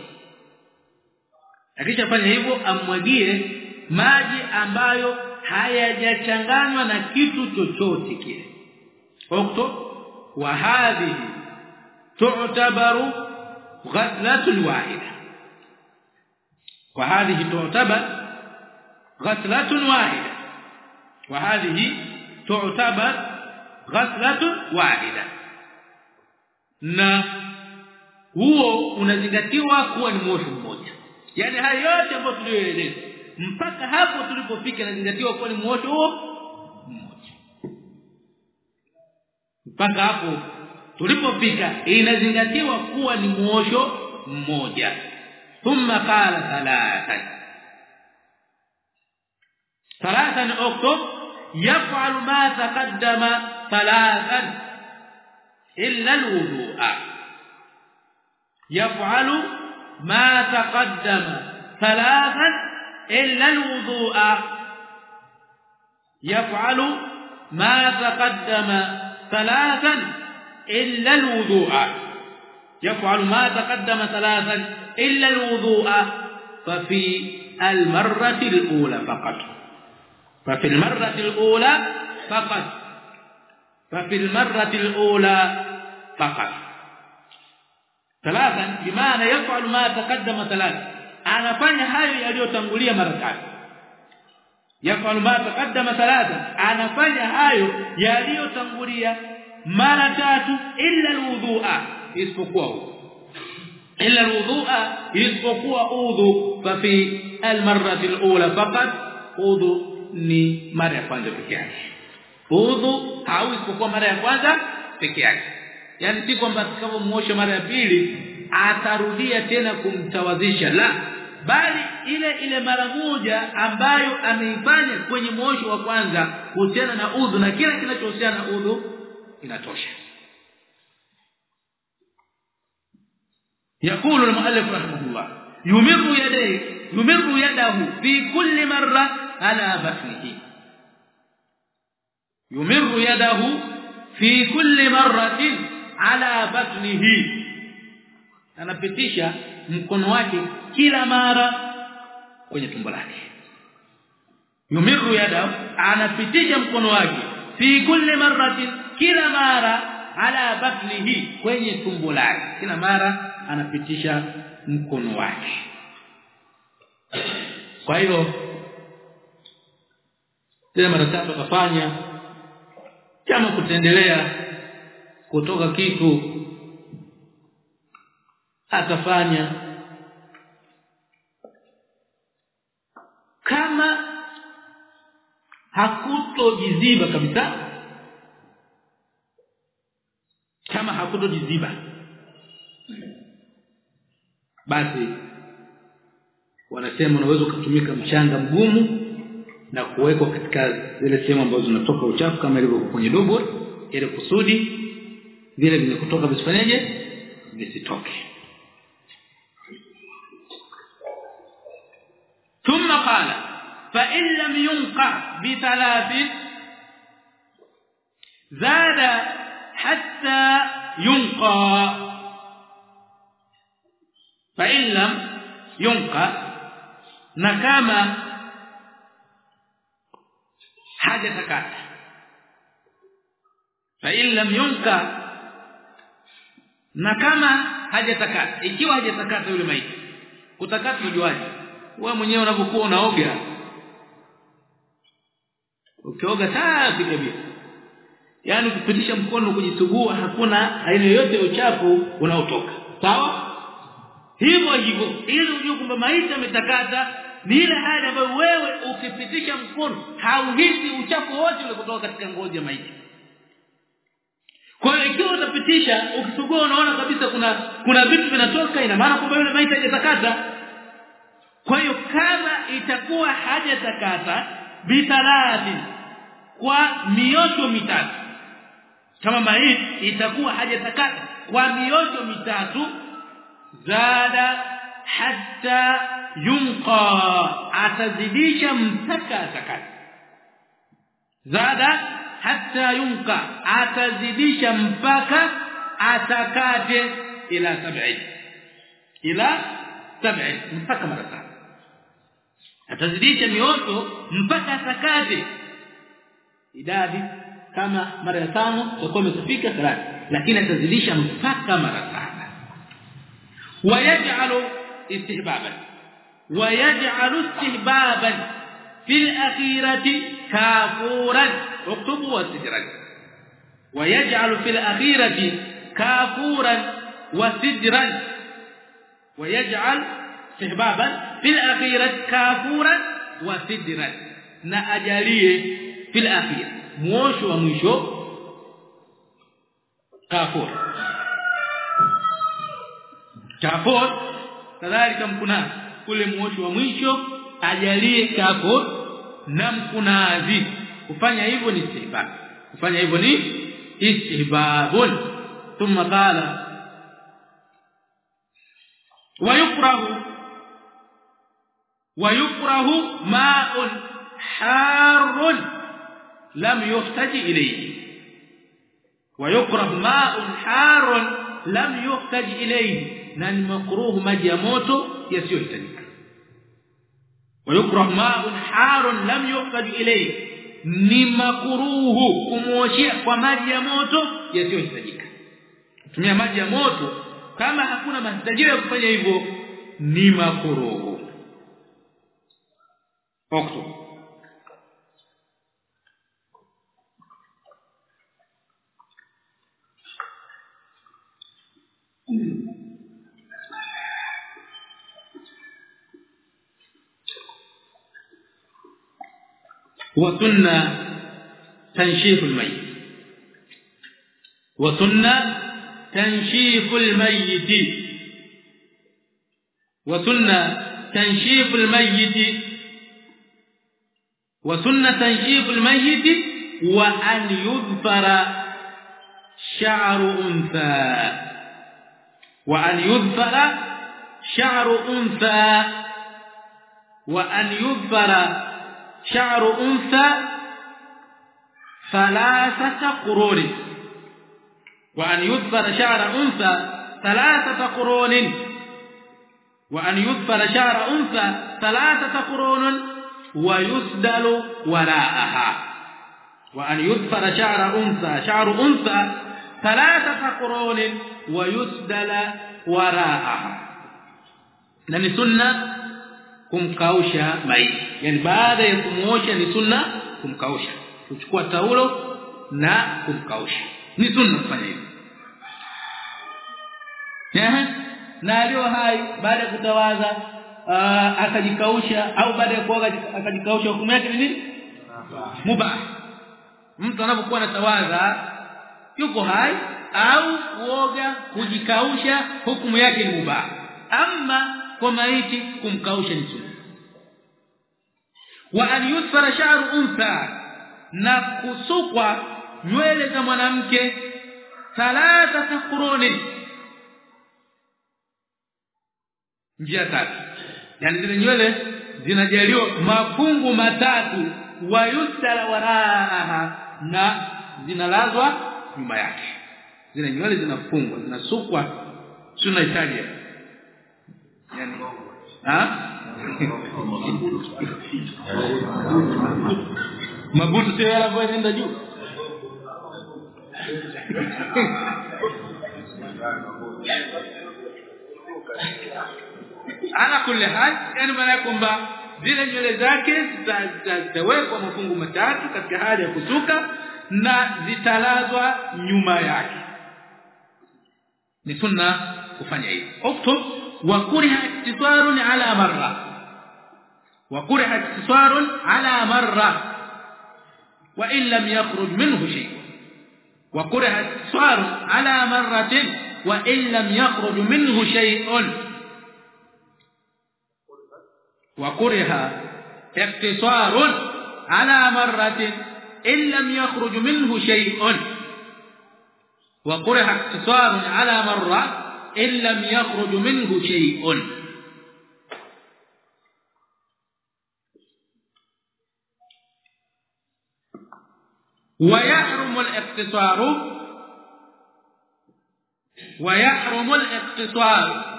Akishafanya hivyo amwagie maji ambayo hayajachanganywa na kitu chochote kile. Okto wa hadhihi tu'tabaru ghadlatul wahida wa hadhihi tu'tabar ghaslatun wahida. Wa hadhihi واحده na huo unazingatiwa kuwa ni moshi mmoja. Yani haya yote ambayo tuliyoeleza mpaka hapo tulipofika inazingatiwa kuwa ni moshi huo mmoja. Mpaka hapo tulipofika inazingatiwa kuwa ni mwosho mmoja ثم قال ثلاثا. ثلاثا اكتب يفعل ما تقدم ثلاثا إلا الوضوء. يفعل ما تقدم ثلاثا إلا الوضوء. يفعل ما تقدم ثلاثا إلا الوضوء. يفعل ما تقدم ثلاثا إلا الوضوء ففي المرة الأولى فقط. ففي المرة الأولى فقط. ففي المرة الأولى فقط. ثلاثا بما يفعل ما تقدم ثلاثا. أنا فاني هذه اللي تطغليه مرتين يفعل ما تقدم ثلاثا. أنا فاني هذه اللي تطغليه مرتين إلا الوضوء. Isipokuwa illa alwudhu'a isipokuwa udhu fa fi almarrati alula faqat udhu ni mara ya kwanza pekee yake. Udhu au isipokuwa mara ya kwanza pekee yake. Yani si kwamba atakapomuosha mara ya pili atarudia tena kumtawazisha la. Bali ile ile mara moja ambayo ameifanya kwenye mwosho wa kwanza kuhusiana na udhu na kila kinachohusiana na udhu inatosha يقول المؤلف رحمه الله يمر يديه يمر يده في كل مرة على بطنه يمر يده في كل مرة على بطنه anapitisha mkono wake kila mara kwenye tumbo lake yumiru yada anapitisha mkono wake fi kulli marratin kila mara ala batnihi kwenye tumbo lake kila mara anapitisha mkono wake. Kwa hiyo tena mara tatu akafanya kama kutendelea kutoka kitu akafanya kama hakutojiziba kabisa kama hakutojiziba basi wanasema unaweza kutumika mchanga mgumu na kuwekwa katika zile sehemu ambazo zinatoka uchafu kama ilivyo kwenye dubur ili kusudi vile vinakutoka visifanyeje? Visitoke. Thumma qala fa in lam yunqa bi thalathin zada hatta yunqa fa in yunqa na kama hajatakata fa in yunqa na kama hajatakata ikiwa hajatakata yule maiti kutakata ujuaji. Wewe mwenyewe unapokuwa unaoga ukioga safi kabisa. Yani kupitisha mkono kujisugua hakuna aina yoyote ya uchafu unaotoka. Sawa? Hivyo hivyo ili ujue kwamba maisha yametakata ni ile hali ambayo wewe ukipitisha mkono hauhisi uchafu wote ule kutoka katika ngozi ya maiti kwa hiyo ikiwa utapitisha ukisugua unaona kabisa kuna kuna vitu vinatoka ina maana kwamba yule maiti hajatakata kwa hiyo kama itakuwa hajatakata bitalati kwa mioto mitatu. Kama maiti itakuwa hajatakata kwa mioto mitatu zada hatta yunqa atazidisha mpaka atakata zada hatta yunqa atazidisha mpaka atakate ila sab'i ila sab'i mpaka mara saba atazidisha mioto mpaka atakate idadi kama mara ya tano itakuwa imefika 30 lakini atazidisha mpaka mara ويجعل استحبابا. ويجعل استحبابا في الأخيرة كافورا. اكتبوا وسجرا ويجعل في الأخيرة كافورا وسجرا ويجعل استحبابا في الأخيرة كافورا وسجرا na ajalie fil akhir mwisho wa mwisho kafur kadhalika mkuna kule mwisho wa mwisho ajalie kafur na mkunazi kufanya hivyo ni istihbab kufanya hivyo ni istihbabun thumma qala ويكره ويكره ماء حار لم يحتج اليه ويكره ماء حار لم يحتج اليه na ni makruhu maji ya moto yasiyohitajika. Wayukrah ma'un harun lam yuqad ilayhi. Ni makruhu kumoshia kwa maji ya moto yasiyohitajika. Tumia maji ya moto kama hakuna mahitaji ya kufanya hivyo ni makruhu. وسنة تنشيف الميت. وسنة تنشيف الميت. وسنة تنشيف الميت. وسنة تنشيف الميت وأن يذفر شعر أنثى. وأن يذفر شعر أنثى. وأن يذفر شعر أنثى ثلاثة قرون. وأن يذفر شعر أنثى ثلاثة قرون. وأن يذفر شعر أنثى ثلاثة قرون ويسدل وراءها. وأن يذفر شعر أنثى شعر أنثى ثلاثة قرون ويسدل وراءها. ni sunna kumkausha maiti. Yani baada ya kumuosha ni sunna kumkausha. Kuchukua taulo na kumkausha. Ni sunna kufanya hivyo. Na alio hai baada ya kutawaza akajikausha au baada ya kuoga akajikausha hukumu yake ni nini? Mubah. Mtu anapokuwa anatawaza yuko hai au kuoga kujikausha hukumu yake ni mubah. Ama kwa maiti kumkausha ni sunna wa an yusfara sha'ru untha na kusukwa nywele za mwanamke thalatha quruni njia tatu. Yani zile nywele zinajaliwa mafungu matatu wa yusala waraha na zinalazwa nyuma yake. Zile nywele zinafungwa zinasukwa sunna italia yani ha mabutu sio nenda juu. Ala kulli hal yani maana kwamba zile nywele zake zitawekwa mafungu matatu katika hali ya kusuka na zitalazwa nyuma yake. Ni sunna kufanya hivyo. Uktub وكره اقتصار على مرة. وكره اقتصار على مرة. وإن لم يخرج منه شيء. وكره اقتصار على مرة وإن لم يخرج منه شيء. وكره اقتصار على مرة إن لم يخرج منه شيء. وكره اقتصار على مرة إن لم يخرج منه شيء. ويحرم الاقتصار. ويحرم الاقتصار.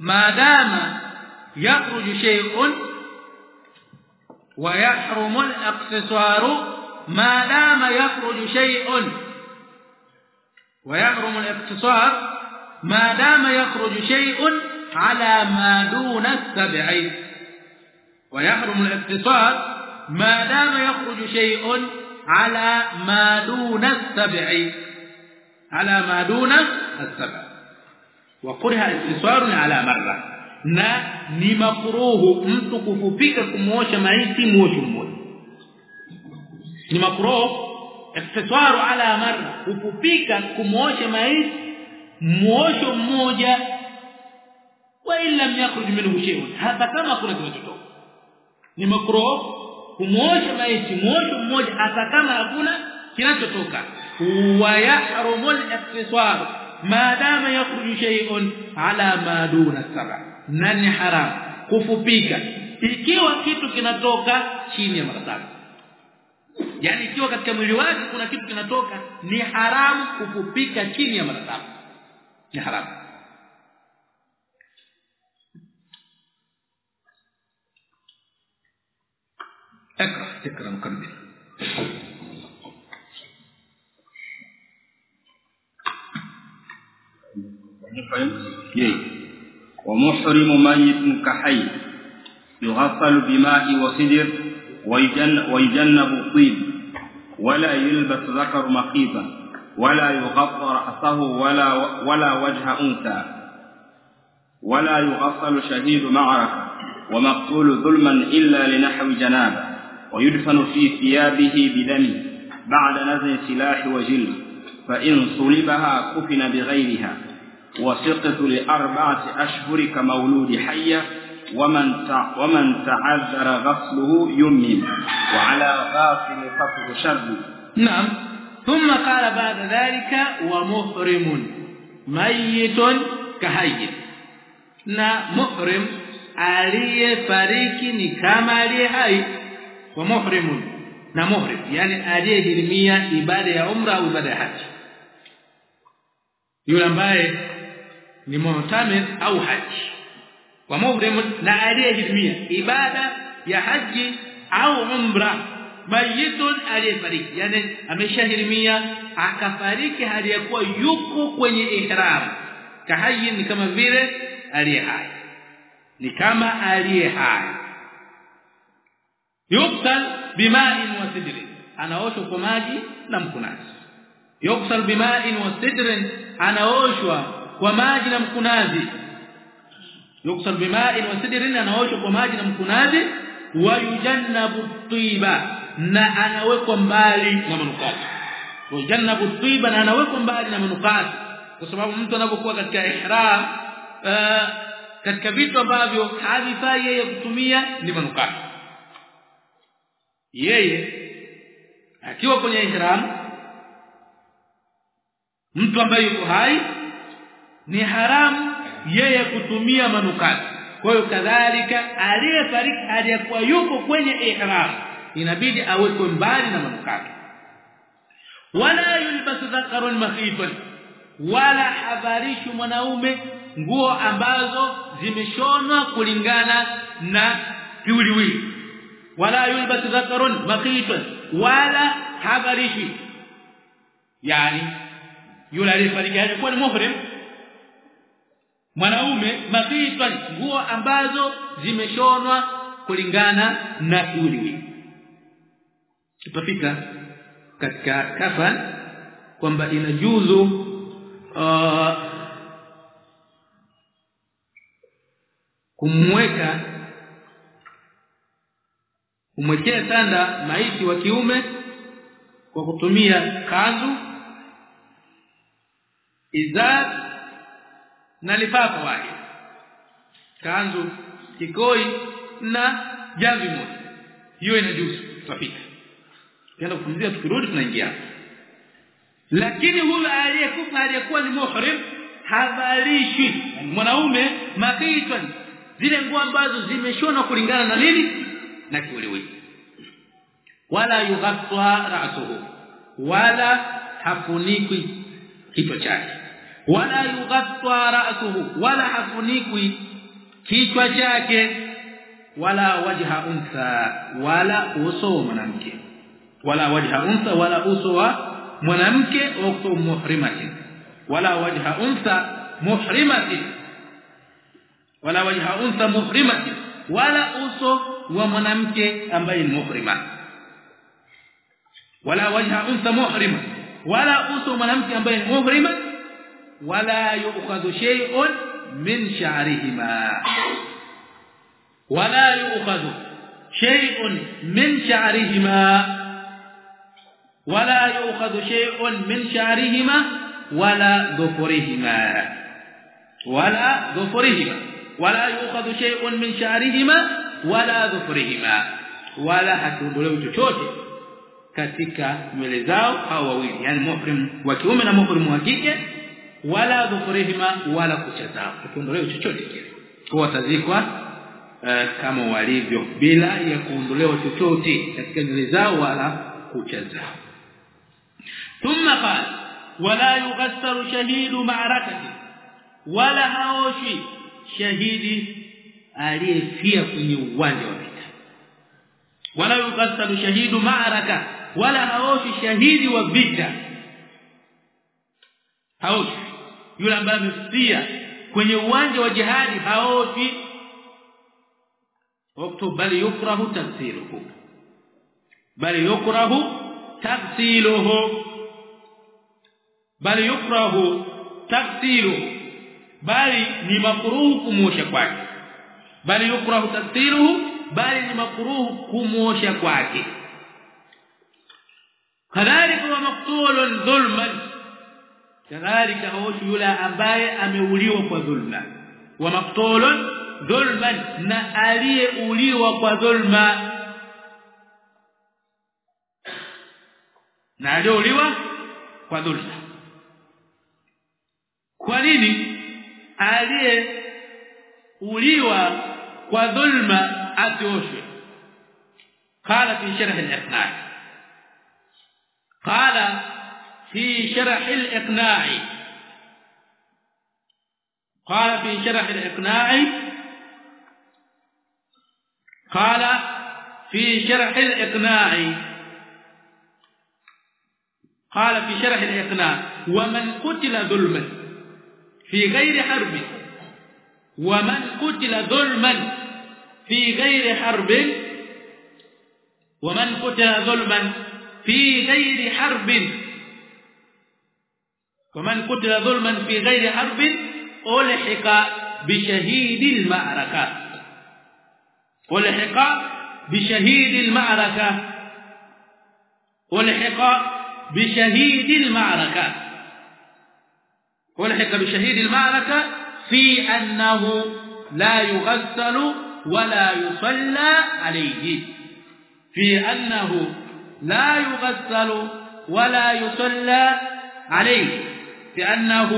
ما دام يخرج شيء ويحرم الاقتصار. ما دام يخرج شيء ويحرم الاقتصار. ما دام يخرج شيء على ما دون السبع ويحرم الاقتصار ما دام يخرج شيء على ما دون السبع على ما دون السبع. وكره الاقتصار على مره na ni makruhu mtu kufupika kumuosha maiti muosho mmoja ni makruhu iktisaru ala marra kufupika kumuosha maiti muosho mmoja. Wa lam yakhruj minhu shay'un. Hata kama kuna kinachotoka ni makro kumuosha maiti. Muosho mmoja. Hata kama hakuna kinachotoka. Wa yahrumu al-iktisar ma dama yakhruju shay'un ala ma duna sab'a. Na haram? Kufupika ikiwa kitu kinatoka chini ya mara yani ikiwa katika mwili wake kuna kitu kinatoka ni haramu kufupika chini ya mara tatu ni haramu اقرا اقرا مكمل ومحرم ميت كحي يغسل بماء وسدر ويجن ويجنب الطيب ولا يلبس ذكر مخيطا ولا يغطى رأسه ولا ولا وجه أنثى. ولا يغسل شهيد معركة. ومقتول ظلما إلا لنحو جنابه ويدفن في ثيابه بدم. بعد نزع سلاح وجل فإن صلبها كفن بغيرها. وسقط لأربعة أشهر كمولود حية. ومن ومن تعذر غسله يمم وعلى غافل فصل شر نعم. ثم قال بعد ذلك ومحرم ميت كحي na muhrim aliyefariki ni kama aliye hai wa muhrimun na muhrim yani aliyehirimia ibada ya umra au ibada ya haji yule ambaye ni mu'tamir au haji wa muhrim na aliyehirimia ibada ya haji au umra mayitun aliyefariki. Yani ameshahirimia akafariki hali ya kuwa yuko kwenye ihram. Kahayi ni kama vile aliye hai. Ni kama aliye hai. Yuksal bima'in wa sidrin. Anaoshwa kwa maji na mkunazi. Yuksal bima'in wa sidrin. Anaoshwa kwa maji na mkunazi. Yuksal bima'in wa sidrin. Anaoshwa kwa maji na mkunazi. Wa yujannabu tiba na anawekwa mbali na manukato yujannabu tiba na anawekwa mbali na manukato kwa sababu mtu anapokuwa katika ihram uh, katika vitu ambavyo havifai yeye kutumia ni manukato yeye akiwa kwenye ihram mtu ambaye yuko hai ni haramu yeye kutumia manukati kwa hiyo kadhalika aliyefariki aliyekuwa yuko kwenye ihram inabidi awekwe mbali na manukato wala yulbasu dhakarun makhifan wala habarishu mwanaume nguo ambazo zimeshonwa kulingana na kiwiliwili wala yulbasu dhakarun makhifan wala habarishi. Yani yule aliyefariki alikuwa ni muhrim. Mwanaume makhifan nguo ambazo zimeshonwa kulingana na kiwiliwili tutafika katika kafa kwamba inajuzu uh, kumweka kumwekea tanda maiti wa kiume kwa kutumia kanzu izar na lifafa wake. Kanzu kikoi na jamvi moja. Hiyo inajuzu tutapita tukienda kupumzika tukirudi tunaingia. Lakini huyo aliyekufa aliyekuwa ni muhrim havalishwi mwanaume makitwan zile nguo ambazo zimeshona kulingana na nini? Na kiwiliwili wala yughatta ra'suhu. Wala hafunikwi kichwa chake. Wala yughatta ra'suhu. Wala hafunikwi kichwa chake. Wala wajha untha. Wala uso wa mwanamke ولا وجه أنثى ولا اسوا منامك أو محرمه ولا وجه أنثى محرمه ولا وجه أنثى محرمه ولا اسوا ومنامك امباي محرمة. ولا وجه أنثى محرمه ولا اسوا منامك امباي محرمة. ولا يؤخذ شيء من شعرهما. ولا يؤخذ شيء من شعرهما. ولا يؤخذ شيء من شعرهما ولا ظفرهما ولا ظفرهما ولا يؤخذ شيء من شعرهما ولا ظفرهما ولا hatuondolewi chochote katika nywele zao au wawili yani muhrim wa kiume na muhrim wa kike wala dhufurihima wala kucha zao hatuondolewi chochote kile kwa watazikwa uh, kama walivyo bila ya kuondolewa chochote katika nywele zao wala kucha zao ثم قال ولا يغسل شهيد معركه ولا haoshi shahidi aliyefia kwenye uwanja wa vita wala yughassalu shahidu ma'araka wala haoshi shahidi wa vita haoshi yule ambaye amefia kwenye uwanja wa jihadi haoshi wakati bali yukrahu tafsiruhu bali yukrahu tafsiruhu bali yukrahu tafsiruhu bali ni makruhu kumosha kwake. Bali yukrahu tafsiruhu bali ni makruhu kumuosha kwake. Kadhalika wa maqtulun dhulman kadhalika haoshi yule ambaye ameuliwa kwa dhulma. Wa maqtulun dhulman na aliyeuliwa kwa dhulma. Na aliyeuliwa kwa dhulma kwa nini? Aliyeuliwa kwa dhulma atioshwe قال في شرح الإقناع قال في شرح الإقناع قال في شرح الإقناع قال في شرح الإقناع قال في شرح الإقناع ومن قتل ظلما في غير حرب. ومن قتل ظلما في غير حرب. ومن قتل ظلما في غير حرب. ومن قتل ظلما في غير حرب ألحق بشهيد المعركة. ألحق بشهيد المعركة. ألحق بشهيد المعركة. ألحق بشهيد المعركة في أنه لا يغسل ولا يصلى عليه. في أنه لا يغسل ولا يصلى عليه. في أنه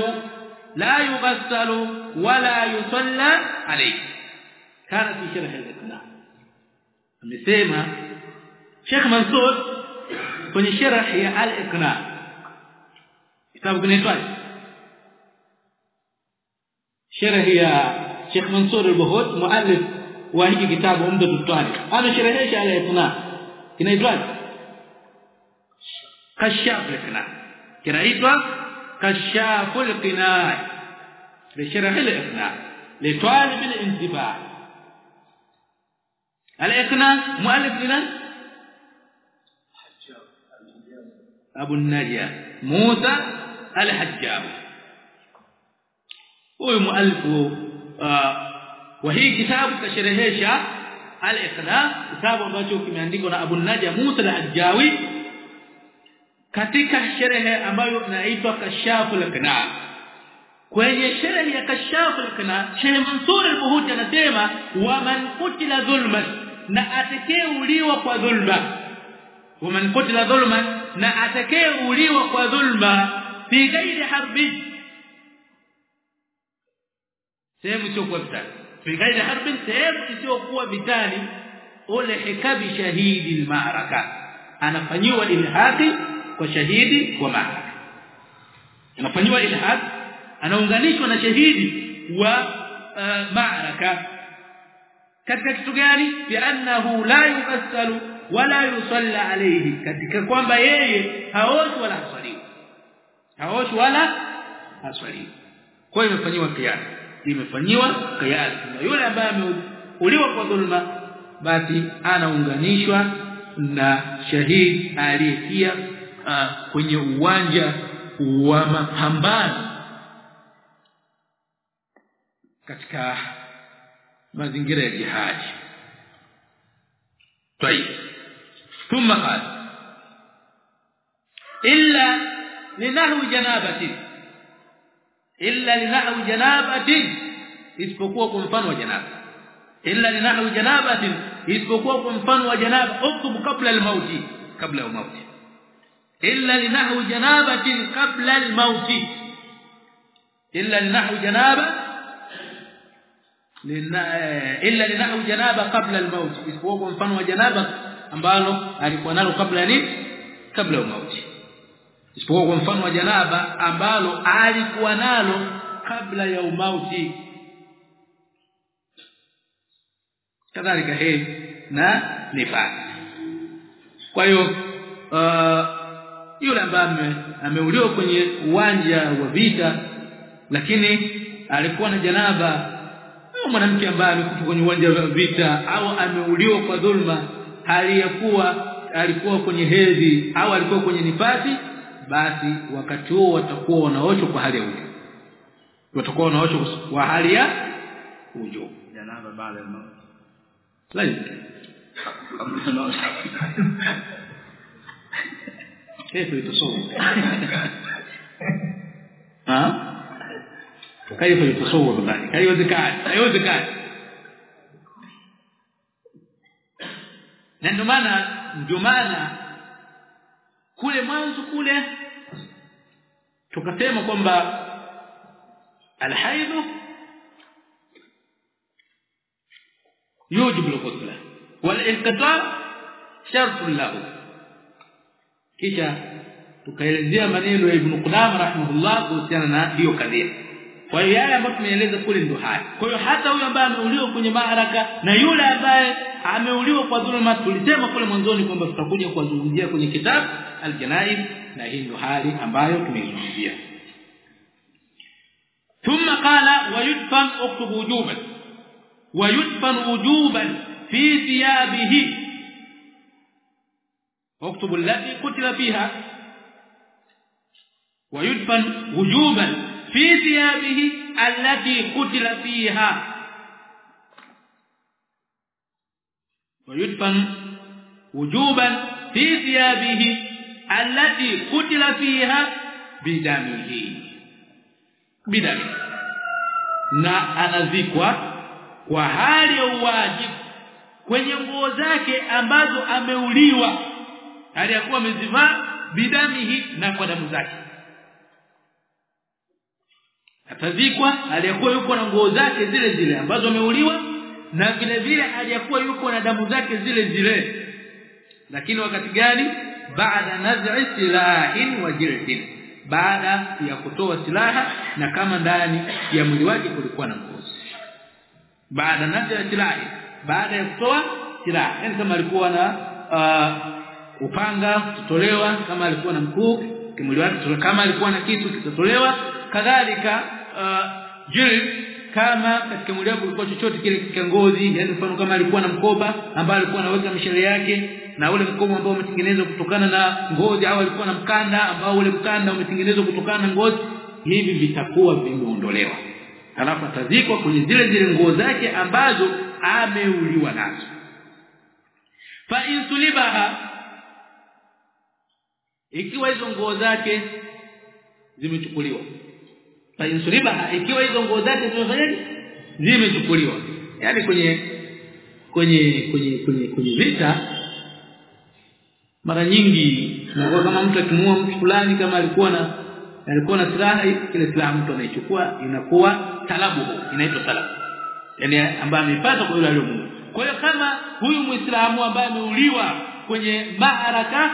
لا يغسل ولا يصلى عليه. كانت في شرح الإسلام amesema Sheikh Mansur kwenye sharh ya al-Iqna kitabu kinaitwaje sherehe ya Sheikh Mansour al-Bahot muallif wa hiki kitabu Umdat al-Tariq anasherehesha ala itna inaitwa kashaf al-qina kinaitwa kashaf al-qina لشرح الاقناع لطالب الانتباه الاقناع مؤلف لمن ابو النجاه موسى الحجاوي huyu mualifu wa hii kitabu kasherehesha al-iqna kitabu ambacho kimeandikwa na Abu Najah Musa al-Hajjawi katika sherehe ambayo inaitwa Kashafu al-Iqna kwenye sherehe ya Kashafu al-Iqna Sheikh Mansur al-Buhuti anasema wa man qutila dhulman na atakayeuliwa kwa dhulma. Wa man qutila dhulman na atakayeuliwa kwa dhulma fi ghairi harbi sehemu isiyokuwa vitani fi ghairi harbin sehemu isiyokuwa vitani ule hikabi shahidi almaraka anafanyiwa ilhaqi kwa shahidi wa ma'raka anafanyiwa ilhaq anaunganishwa na shahidi wa uh, ma'raka katika kitu gani? Bi annahu la yughassalu wala yusalla alayhi. Katika kwamba yeye haoshi wala haswali haoshi wala haswali kwa hiyo imefanywa kiasi imefanyiwa kiasi na yule ambaye ameuliwa kwa dhulma basi anaunganishwa na shahidi aliyefia uh, kwenye uwanja wa mapambano katika mazingira ya jihadi طيب ثم قال الا لنهو جنابه illa linahu janabatin isipokuwa kwa mfano wa janaba illa linahu janabatin isipokuwa kwa mfano wa janaba uktub kabla al-mauti kabla ya mauti illa linahu janabatin kabla al-mauti illa linahu janaba illa linahu janaba kabla al-maut isipokuwa kwa mfano wa janaba ambalo alikuwa nalo kabla ni kabla ya mauti isipokuwa kwa mfano wa janaba ambalo alikuwa nalo kabla ya umauti. Kadhalika he na nifasi kwa hiyo uh, yule ambaye ameuliwa kwenye uwanja wa vita lakini alikuwa na janaba mwanamke ambaye amekufa kwenye uwanja wa vita au ameuliwa kwa dhulma hali ya kuwa alikuwa kwenye hedhi au alikuwa kwenye nifasi basi wakati huo watakuwa wanaoshwa kwa hali ya ujo watakuwa wanaoshwa kwa hali ya ujo janaba baada ya mauti la yumkin كيف يتصور ها كيف يتصور ذلك haiwezekani haiwezekani na ndio maana ndio maana kule mwanzo kule tukasema kwamba alhaidh yujibu al-ghusla wal-inqita' shartun lahu. Kisha tukaelezea maneno ya Ibn qudama rahimahullah kuhusiana na hiyo kadhia. Kwa hiyo yale ambayo tumeeleza kule ndio haya. Kwa hiyo hata huyo ambaye ameuliwa kwenye maharaka na yule ambaye ameuliwa kwa dhuluma tulisema kule mwanzoni kwamba tutakuja kuwazungumzia kwenye kitabu al-janaiz na hii ndio hali ambayo ثم قال ويدفن اكتب وجوبا. ويدفن وجوبا في ثيابه. اكتب التي قتل فيها. ويدفن وجوبا في ثيابه التي قتل فيها. ويدفن وجوبا في ثيابه allati kutila fiha bidamihi bidam na anazikwa kwa hali ya uwajibu kwenye nguo zake ambazo ameuliwa. Hali ya kuwa amezivaa bidamihi na kwa damu zake. Atazikwa aliyakuwa yuko na nguo zake zile zile ambazo ameuliwa na vile vile aliyakuwa yuko na damu zake zile zile. Lakini wakati gani? Baada naz'i silahin wa jildin. Baada ya kutoa silaha na kama ndani ya mwili wake kulikuwa na ngozi. Baada naz'i silahi baada ya kutoa silaha. Yani kama alikuwa na uh, upanga kutolewa kama alikuwa na mkuki kimwili wake kama alikuwa na kisu kitatolewa kadhalika uh, jild kama katika mwili wake kulikuwa chochote kile katika ngozi yani mfano kama alikuwa na mkoba ambaye alikuwa anaweka mishale yake na ule mkoba ambao umetengenezwa kutokana na ngozi au alikuwa na mkanda ambao ule mkanda umetengenezwa kutokana na ngozi hivi vitakuwa vimeondolewa. Alafu atazikwa kwenye zile zile nguo zake ambazo ameuliwa nazo. Fa insulibaha ikiwa hizo nguo zake zimechukuliwa fa ikiwa hizo nguo zake zimefanyaje zimechukuliwa. Yani kwenye kwenye kwenye kwenye kwenye vita mara nyingi tunakuwa kama mtu akimuua mtu fulani kama alikuwa na alikuwa na silaha kile silaha mtu anaichukua inakuwa talabu inaitwa talabu. Yani ambaye amepata kwa yule aliyomuua kwa hiyo kama huyu muislamu ambaye ameuliwa kwenye maharaka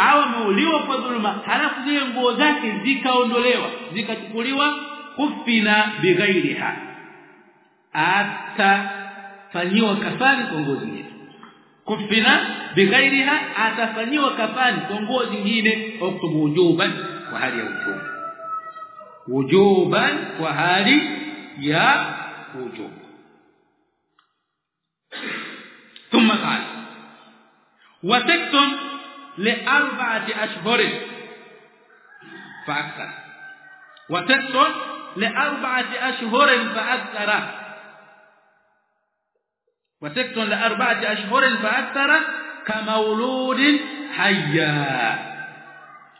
au ameuliwa kwa dhuluma halafu zile nguo zake zikaondolewa zikachukuliwa kufina bighairiha atafanyiwa kafani kwa nguo zingine kufina bighairiha atafanyiwa kafani kwa nguo zingine uktubu wujuban kwa hali ya wujubu wujuban kwa hali ya wujubu ثم قال وتكتم لأربعة أشهر فأكثر وتكتم لأربعة أشهر فأكثر وتكتم لأربعة أشهر فأكثر كمولود حيا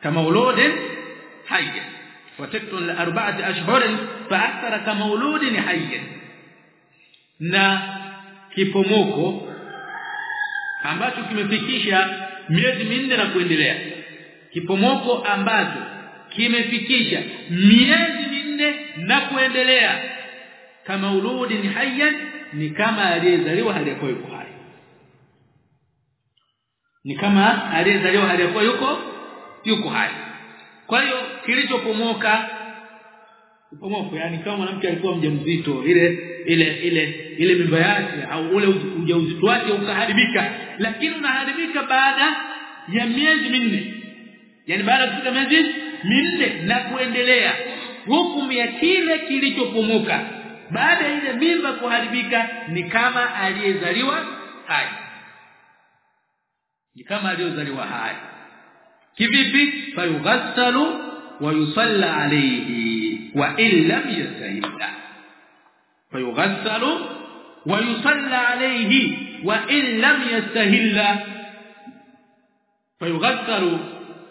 كمولود حيا وتكتم لأربعة أشهر فأكثر كمولود حيا na kipomoko ambacho kimefikisha miezi minne na kuendelea. Kipomoko ambacho kimefikisha miezi minne na kuendelea. Kama uludi ni hayyan ni kama aliyezaliwa hali yakuwa yuko hai. Ni kama aliyezaliwa hali yakuwa yuko yuko hai. Kwa hiyo kilichopomoka upomoko yani kama mwanamke alikuwa mjamzito ile ile ile ile mimba yake au ule ujauzito wake ukaharibika. Lakini unaharibika baada ya miezi minne. Yani baada ya kufika miezi minne na kuendelea. Hukumu ya kile kilichopomoka baada ya ile mimba kuharibika ni kama aliyezaliwa hai. Ni kama aliyozaliwa hai. Kivipi? Fayughassalu wa yusalla alayhi وإن لم يستهلا فيغسل ويصلى عليه وإن لم يستهلا فيغسل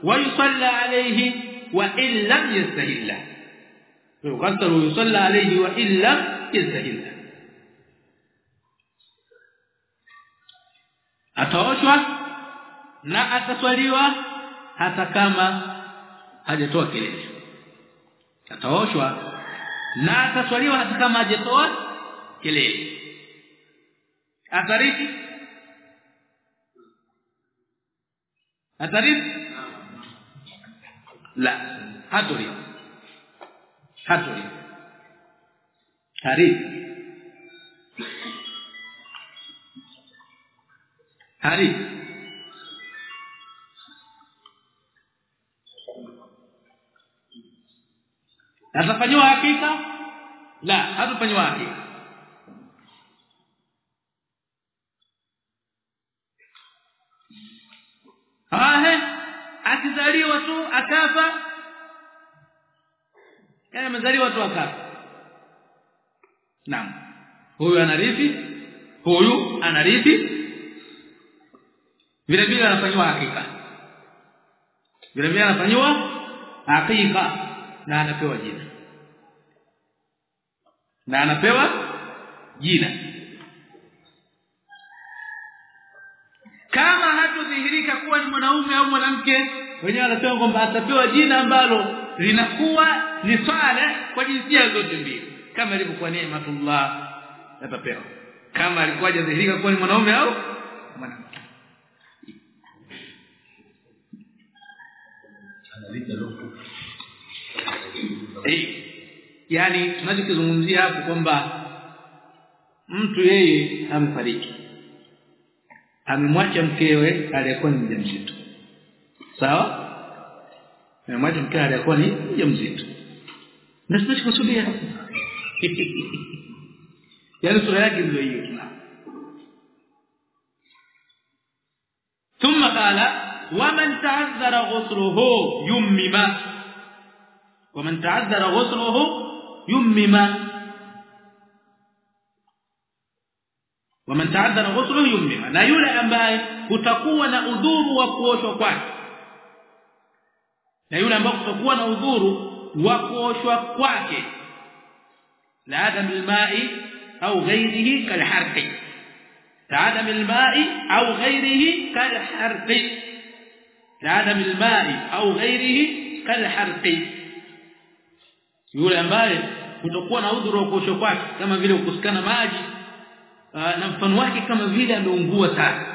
ويصلى عليه وإن لم يستهلا فيغسل ويصلى عليه وإن لم يستهلا atoshwa na atasaliwa hata kama hajatoa kilele ataoshwa na ataswaliwa katika maji toa kelele. Atariki atariki la. Hatori hatori harithi atafanywa hakika? La hatafanywa hakika. Ahe akizaliwa tu akafa. Yani amezaliwa tu akafa. Naam. Huyu anarithi? Huyu anarithi? Vile vile anafanywa hakika. Vile vile anafanywa hakika na anapewa jina. Na anapewa jina. Kama hatudhihirika kuwa ni mwanaume au mwanamke wenyewe anasema kwamba atapewa jina ambalo linakuwa ni sale kwa jinsia zote mbili. Kama ilivyokuwa neematullah atapewa. Kama alikuwa hajadhihirika kuwa ni mwanaume au mwanamke eh yani tunachokizungumzia hapo kwamba mtu yeye amefariki amemwacha mkewe aliyekuwa ni mjamzito sawa amemwacha mkewe aliyekuwa ni mjamzito na tunachokusudia yani sura yake ndio hiyo tuna ثم قال ومن تعذر غسله يمم ومن تعذر غسله يمم ومن تعذر غسله يمم na yule ambaye kutakuwa na udhuru wa kuoshwa kwake na yule ambaye kutakuwa na udhuru wa kuoshwa kwake la adam alma'i au ghairihi kalharqi adam alma'i au ghairihi kalharqi la adam alma'i au ghairihi kalharqi yule ambaye kutokuwa na udhuru wa kuoshwa kwake kama vile kukusikana maji na mfano wake kama vile ameungua sana.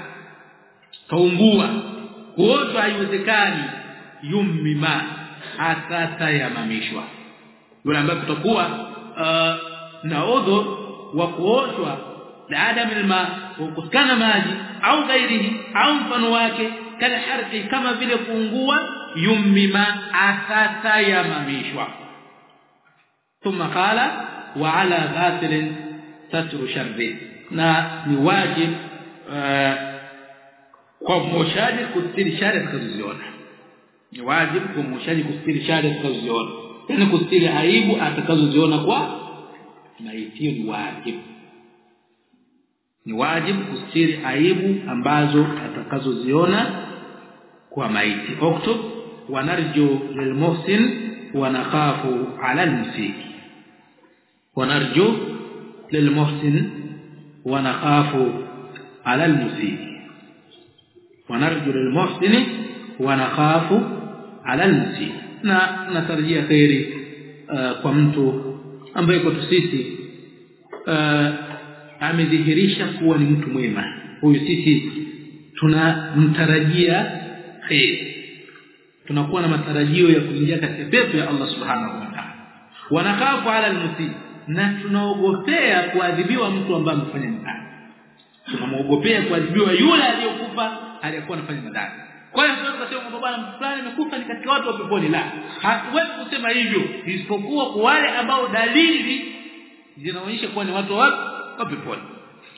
Kaungua. Kuoshwa haiwezekani. Yummima. Atatayamamishwa yule ambaye kutokuwa uh, na udhuru wa kuoshwa adam alma kukusikana maji au ghairihi au mfano wake kana harqi kama vile kuungua yummima thumma qala wa ala ghasilin satru sharri. Na ni wajib eh, kwa mwoshaji kustiri shari atakazoziona. Ni wajibu kwa mwoshaji kustiri shari atakazoziona. Yani kustiri aibu atakazoziona kwa maitio ni wajibu ni wajibu kustiri aibu ambazo atakazoziona kwa maiti. Oktob wanarju lilmuhsin wa nakhafu ala almusii ونرجو للمحسن ونخاف على المسيء ونرجو للمحسن ونخاف على المسيء na natarajia khairi uh, kwa mtu ambaye kwa sisi uh, amedhihirisha kuwa ni mtu mwema huyu sisi tunamtarajia khairi tunakuwa na matarajio ya kuingia katika pepo ya Allah subhanahu wa ta'ala wanakafu ala almusii na tunaogopea kuadhibiwa mtu ambaye amefanya madhambi tunamwogopea kuadhibiwa yule aliyokufa aliyekuwa anafanya madhambi kwa hiyo tunaweza kusema kwamba bwana fulani amekufa ni katika watu wa peponi. La hatuwezi kusema hivyo isipokuwa kwa wale ambao dalili zinaonyesha kuwa ni watu wa wa peponi.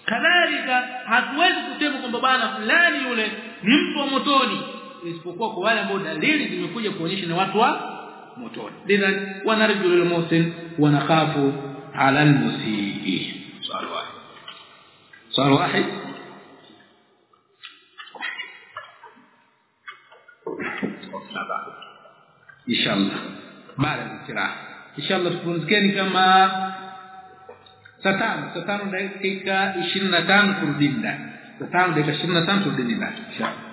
Kadhalika hatuwezi kusema kwamba bwana fulani yule ni mtu wa motoni isipokuwa kwa wale ambao dalili zimekuja kuonyesha ni watu wa motoni. Lidhan wanarjulul muhsin wa على المسيئين سؤال واحد. سؤال واحد. إن شاء الله. بعد الاستراحه إن شاء الله تكون كما ستان. ستان دقيقة 25 تردين ده. ستان دقيقة 25 تردين ده. إن شاء الله.